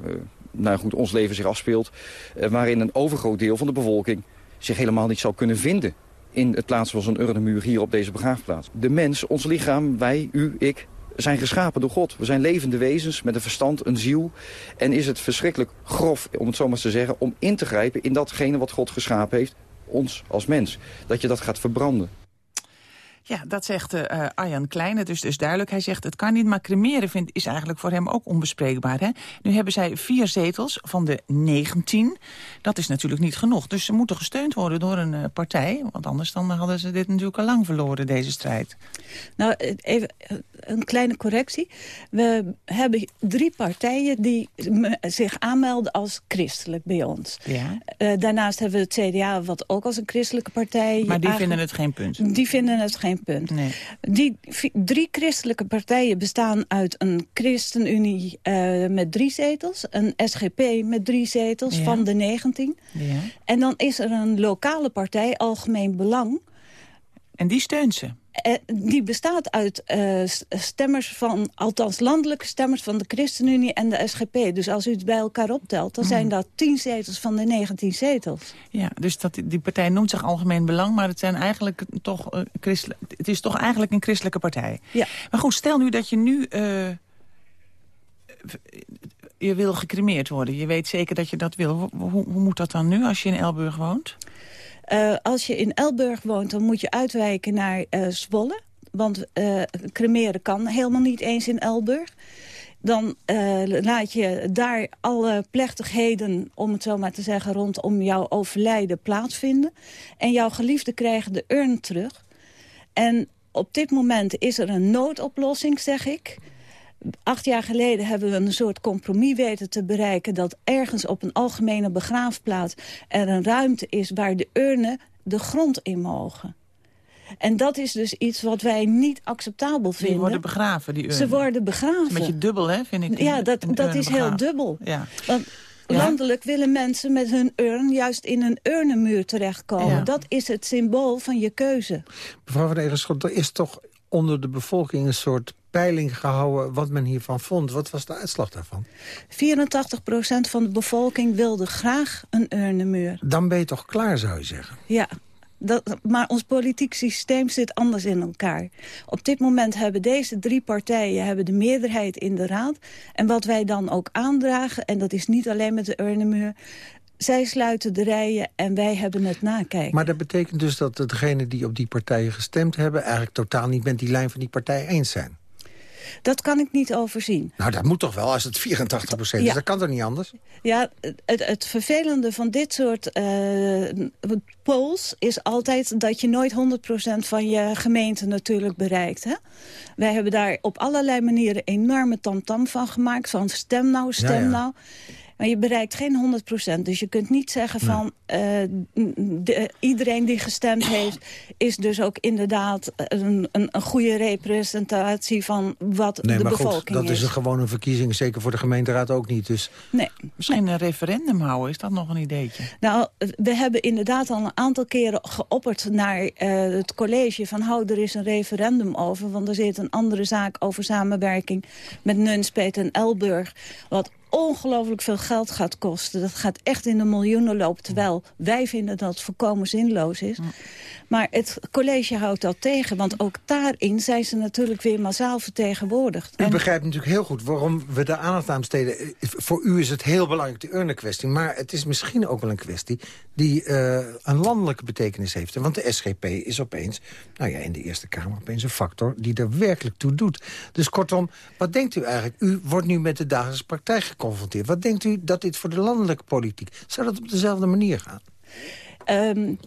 nou goed, ons leven zich afspeelt... eh, waarin een overgroot deel van de bevolking zich helemaal niet zou kunnen vinden... in het plaatsen van zo'n urnemuur hier op deze begraafplaats. De mens, ons lichaam, wij, u, ik, zijn geschapen door God. We zijn levende wezens met een verstand, een ziel. En is het verschrikkelijk grof, om het zo maar te zeggen... om in te grijpen in datgene wat God geschapen heeft, ons als mens. Dat je dat gaat verbranden. Ja, dat zegt eh, Arjan Klein. Het is dus duidelijk. Hij zegt het kan niet, maar cremeren vindt, is eigenlijk voor hem ook onbespreekbaar. Hè? Nu hebben zij vier zetels van de 19. Dat is natuurlijk niet genoeg. Dus ze moeten gesteund worden door een eh, partij. Want anders dan hadden ze dit natuurlijk al lang verloren, deze strijd. Nou, even een kleine correctie. We hebben drie partijen die zich aanmelden als christelijk bij ons. Ja. Daarnaast hebben we het CDA, wat ook als een christelijke partij... Maar die vinden het geen punt. Die vinden het geen punt. Die drie christelijke partijen bestaan uit een ChristenUnie eh, met drie zetels... een SGP met drie zetels Ja. van de 19... Ja. En dan is er een lokale partij, Algemeen Belang. En die steunt ze? Die bestaat uit eh, stemmers van, althans landelijke stemmers van de ChristenUnie en de SGP. Dus als u het bij elkaar optelt, dan Mhm. zijn dat 10 zetels van de 19 zetels. Ja, dus dat, die partij noemt zich Algemeen Belang... maar het, zijn eigenlijk toch, eh, christelijk, het is toch eigenlijk een christelijke partij. Ja. Maar goed, stel nu dat je nu... eh, je wil gecremeerd worden. Je weet zeker dat je dat wil. Hoe, hoe moet dat dan nu als je in Elburg woont? Eh, als je in Elburg woont, dan moet je uitwijken naar eh, Zwolle. Want eh, cremeren kan helemaal niet eens in Elburg. Dan laat je daar alle plechtigheden, om het zo maar te zeggen... rondom jouw overlijden plaatsvinden. En jouw geliefden krijgen de urn terug. En op dit moment is er een noodoplossing, zeg ik. Acht jaar geleden hebben we een soort compromis weten te bereiken... dat ergens op een algemene begraafplaats er een ruimte is... waar de urnen de grond in mogen. En dat is dus iets wat wij niet acceptabel Die vinden. worden begraven, die urnen. Ze worden begraven. Een beetje dubbel, hè, vind ik. Ja, een- dat, een dat is heel dubbel. Ja. Want Ja. landelijk willen mensen met hun urn juist in een urnenmuur terechtkomen. Ja. Dat is het symbool van je keuze. Mevrouw van Egerschot, er is toch onder de bevolking een soort peiling gehouden wat men hiervan vond. Wat was de uitslag daarvan? 84% van de bevolking wilde graag een urnenmuur. Dan ben je toch klaar, zou je zeggen? Ja, dat, maar ons politiek systeem zit anders in elkaar. Op dit moment hebben deze drie partijen hebben de meerderheid in de raad. En wat wij dan ook aandragen, en dat is niet alleen met de urnenmuur... zij sluiten de rijen en wij hebben het nakijken. Maar dat betekent dus dat degenen die op die partijen gestemd hebben... eigenlijk totaal niet met die lijn van die partij eens zijn. Dat kan ik niet overzien. Nou, dat moet toch wel, als het 84 procent is. Dat kan toch niet anders? Ja, het, het vervelende van dit soort eh, polls is altijd dat je nooit 100% van je gemeente natuurlijk bereikt. Hè? Wij hebben daar op allerlei manieren enorme tamtam van gemaakt. Van stem nou, stem Ja, ja. nou. Maar je bereikt geen 100% Dus je kunt niet zeggen van... Uh, de, iedereen die gestemd heeft... is dus ook inderdaad een, een, een goede representatie... van wat nee, de maar bevolking goed, dat is. is een gewone verkiezing, zeker voor de gemeenteraad ook niet. Dus... Nee. Misschien een referendum houden, is dat nog een ideetje? Nou, we hebben inderdaad al een aantal keren geopperd naar uh, het college... van hou, er is een referendum over, want er zit een andere zaak over samenwerking... met Nunspeet en Elburg, wat ongelooflijk veel geld gaat kosten. Dat gaat echt in de miljoenen lopen, terwijl wij vinden dat het volkomen zinloos is. Maar het college houdt dat tegen, want ook daarin zijn ze natuurlijk weer massaal vertegenwoordigd. U begrijpt natuurlijk heel goed waarom we daar aandacht aan besteden. Voor u is het heel belangrijk, de urnenkwestie. Maar het is misschien ook wel een kwestie die uh, een landelijke betekenis heeft. Want de SGP is opeens, nou ja, in de Eerste Kamer opeens een factor die er werkelijk toe doet. Dus kortom, wat denkt u eigenlijk? U wordt nu met de dagelijkse praktijk geconfronteerd. Wat denkt u dat dit voor de landelijke politiek... zou dat op dezelfde manier gaan? Um,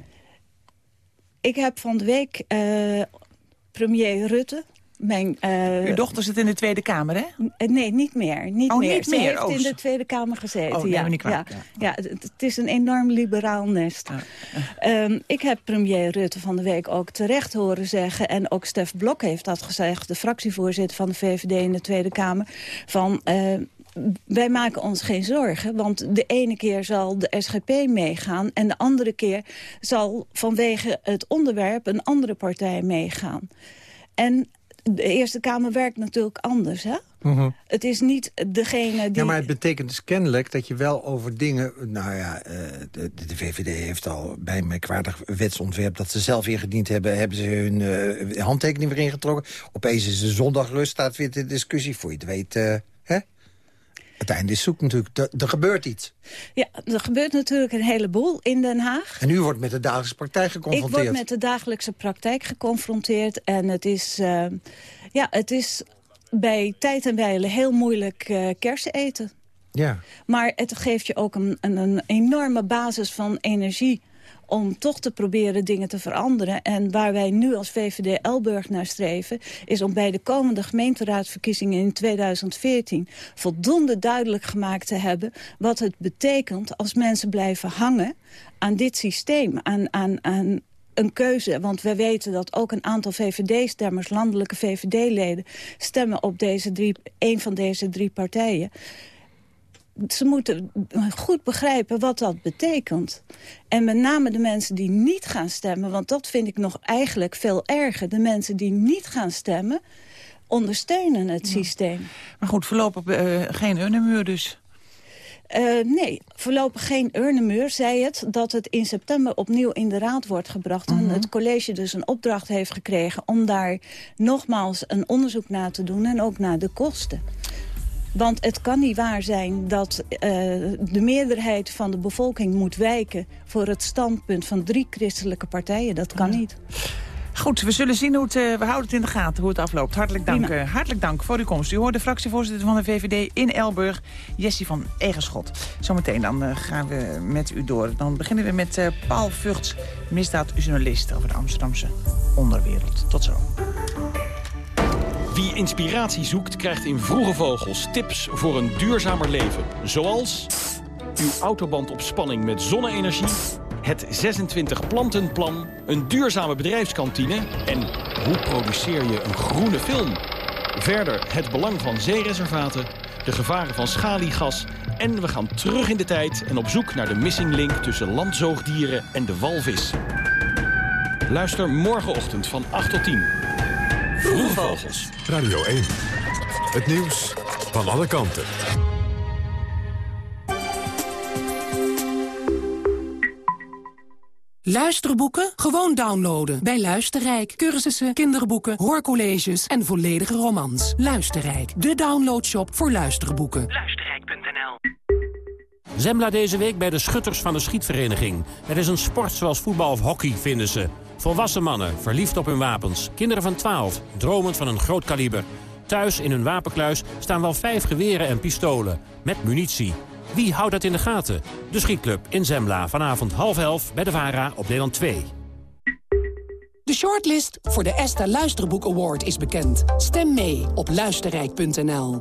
ik heb van de week uh, premier Rutte... Mijn, uh, Uw dochter zit in de Tweede Kamer, hè? Nee, niet meer. Niet oh, meer. Niet Ze meer. heeft oh, in de Tweede Kamer gezeten. Oh, ja, niet ja, ja. het, het, is een enorm liberaal nest. Ja. Um, ik heb premier Rutte van de week ook terecht horen zeggen... en ook Stef Blok heeft dat gezegd... de fractievoorzitter van de VVD in de Tweede Kamer... van... Uh, wij maken ons geen zorgen, want de ene keer zal de SGP meegaan... en de andere keer zal vanwege het onderwerp een andere partij meegaan. En de Eerste Kamer werkt natuurlijk anders, hè? Uh -huh. Het is niet degene die... Ja, maar het betekent dus kennelijk dat je wel over dingen... Nou ja, de, de VVD heeft al bij een merkwaardig wetsontwerp... dat ze zelf ingediend hebben, hebben ze hun uh, handtekening weer ingetrokken. Opeens is de zondagrust, staat weer de discussie. Voor je het weet, uh, hè? Het einde is zoek natuurlijk. Er, er, gebeurt iets. Ja, er gebeurt natuurlijk een heleboel in Den Haag. En u wordt met de dagelijkse praktijk geconfronteerd. Ik word met de dagelijkse praktijk geconfronteerd. En het is, uh, ja, het is bij tijd en wijle heel moeilijk uh, kersen eten. Ja. Maar het geeft je ook een, een, een enorme basis van energie om toch te proberen dingen te veranderen. En waar wij nu als VVD Elburg naar streven... is om bij de komende gemeenteraadsverkiezingen in 2014... voldoende duidelijk gemaakt te hebben wat het betekent... als mensen blijven hangen aan dit systeem, aan, aan, aan een keuze. Want we weten dat ook een aantal VVD-stemmers, landelijke VVD-leden... stemmen op deze drie, een van deze drie partijen ze moeten goed begrijpen wat dat betekent. En met name de mensen die niet gaan stemmen... want dat vind ik nog eigenlijk veel erger. De mensen die niet gaan stemmen ondersteunen het ja. systeem. Maar goed, voorlopig uh, geen urnemuur dus... Uh, nee, voorlopig geen urnemuur. Zei het dat het in september opnieuw in de raad wordt gebracht. En het college dus een opdracht heeft gekregen... om daar nogmaals een onderzoek naar te doen en ook naar de kosten. Want het kan niet waar zijn dat uh, de meerderheid van de bevolking moet wijken... voor het standpunt van drie christelijke partijen. Dat kan niet. Goed, we zullen zien hoe het, uh, we houden het in de gaten hoe het afloopt. Hartelijk dank, uh, hartelijk dank voor uw komst. U hoort de fractievoorzitter van de VVD in Elburg, Jessie van Egerschot. Zometeen dan uh, gaan we met u door. Dan beginnen we met Paul Vugts, misdaadjournalist over de Amsterdamse onderwereld. Tot zo. Wie inspiratie zoekt, krijgt in Vroege Vogels tips voor een duurzamer leven. Zoals uw autoband op spanning met zonne-energie... het 26 plantenplan, een duurzame bedrijfskantine... en hoe produceer je een groene film? Verder het belang van zeereservaten, de gevaren van schaliegas... en we gaan terug in de tijd en op zoek naar de missing link... tussen landzoogdieren en de walvis. Luister morgenochtend van 8 tot 10... Vroege Vogels. Radio 1. Het nieuws van alle kanten. Luisterboeken? Gewoon downloaden. Bij Luisterrijk. Cursussen, kinderboeken, hoorcolleges en volledige romans. Luisterrijk. De downloadshop voor luisterboeken. Luisterrijk.nl Zembla deze week bij de schutters van de schietvereniging. Het is een sport zoals voetbal of hockey, vinden ze. Volwassen mannen, verliefd op hun wapens. Kinderen van 12, dromend van een groot kaliber. Thuis in hun wapenkluis staan wel vijf geweren en pistolen. Met munitie. Wie houdt dat in de gaten? De Schietclub in Zembla. Vanavond half elf bij de VARA op Nederland 2. De shortlist voor de ESTA Luisterboek Award is bekend. Stem mee op luisterrijk.nl.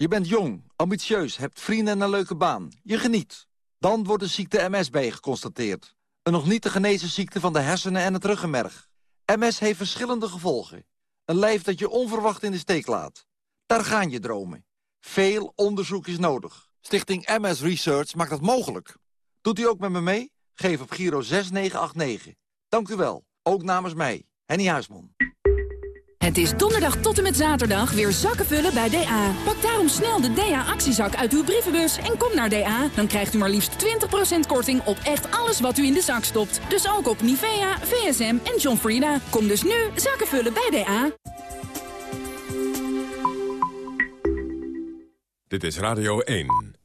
Je bent jong, ambitieus, hebt vrienden en een leuke baan. Je geniet. Dan wordt de ziekte MS bij geconstateerd. Een nog niet te genezen ziekte van de hersenen en het ruggenmerg. MS heeft verschillende gevolgen. Een lijf dat je onverwacht in de steek laat. Daar gaan je dromen. Veel onderzoek is nodig. Stichting MS Research maakt dat mogelijk. Doet u ook met me mee? Geef op Giro 6989. Dank u wel. Ook namens mij, Henny Huisman. Het is donderdag tot en met zaterdag weer zakken vullen bij DA. Pak daarom snel de DA-actiezak uit uw brievenbus en kom naar DA. Dan krijgt u maar liefst 20% korting op echt alles wat u in de zak stopt. Dus ook op Nivea, VSM en John Frieda. Kom dus nu zakken vullen bij DA. Dit is Radio 1.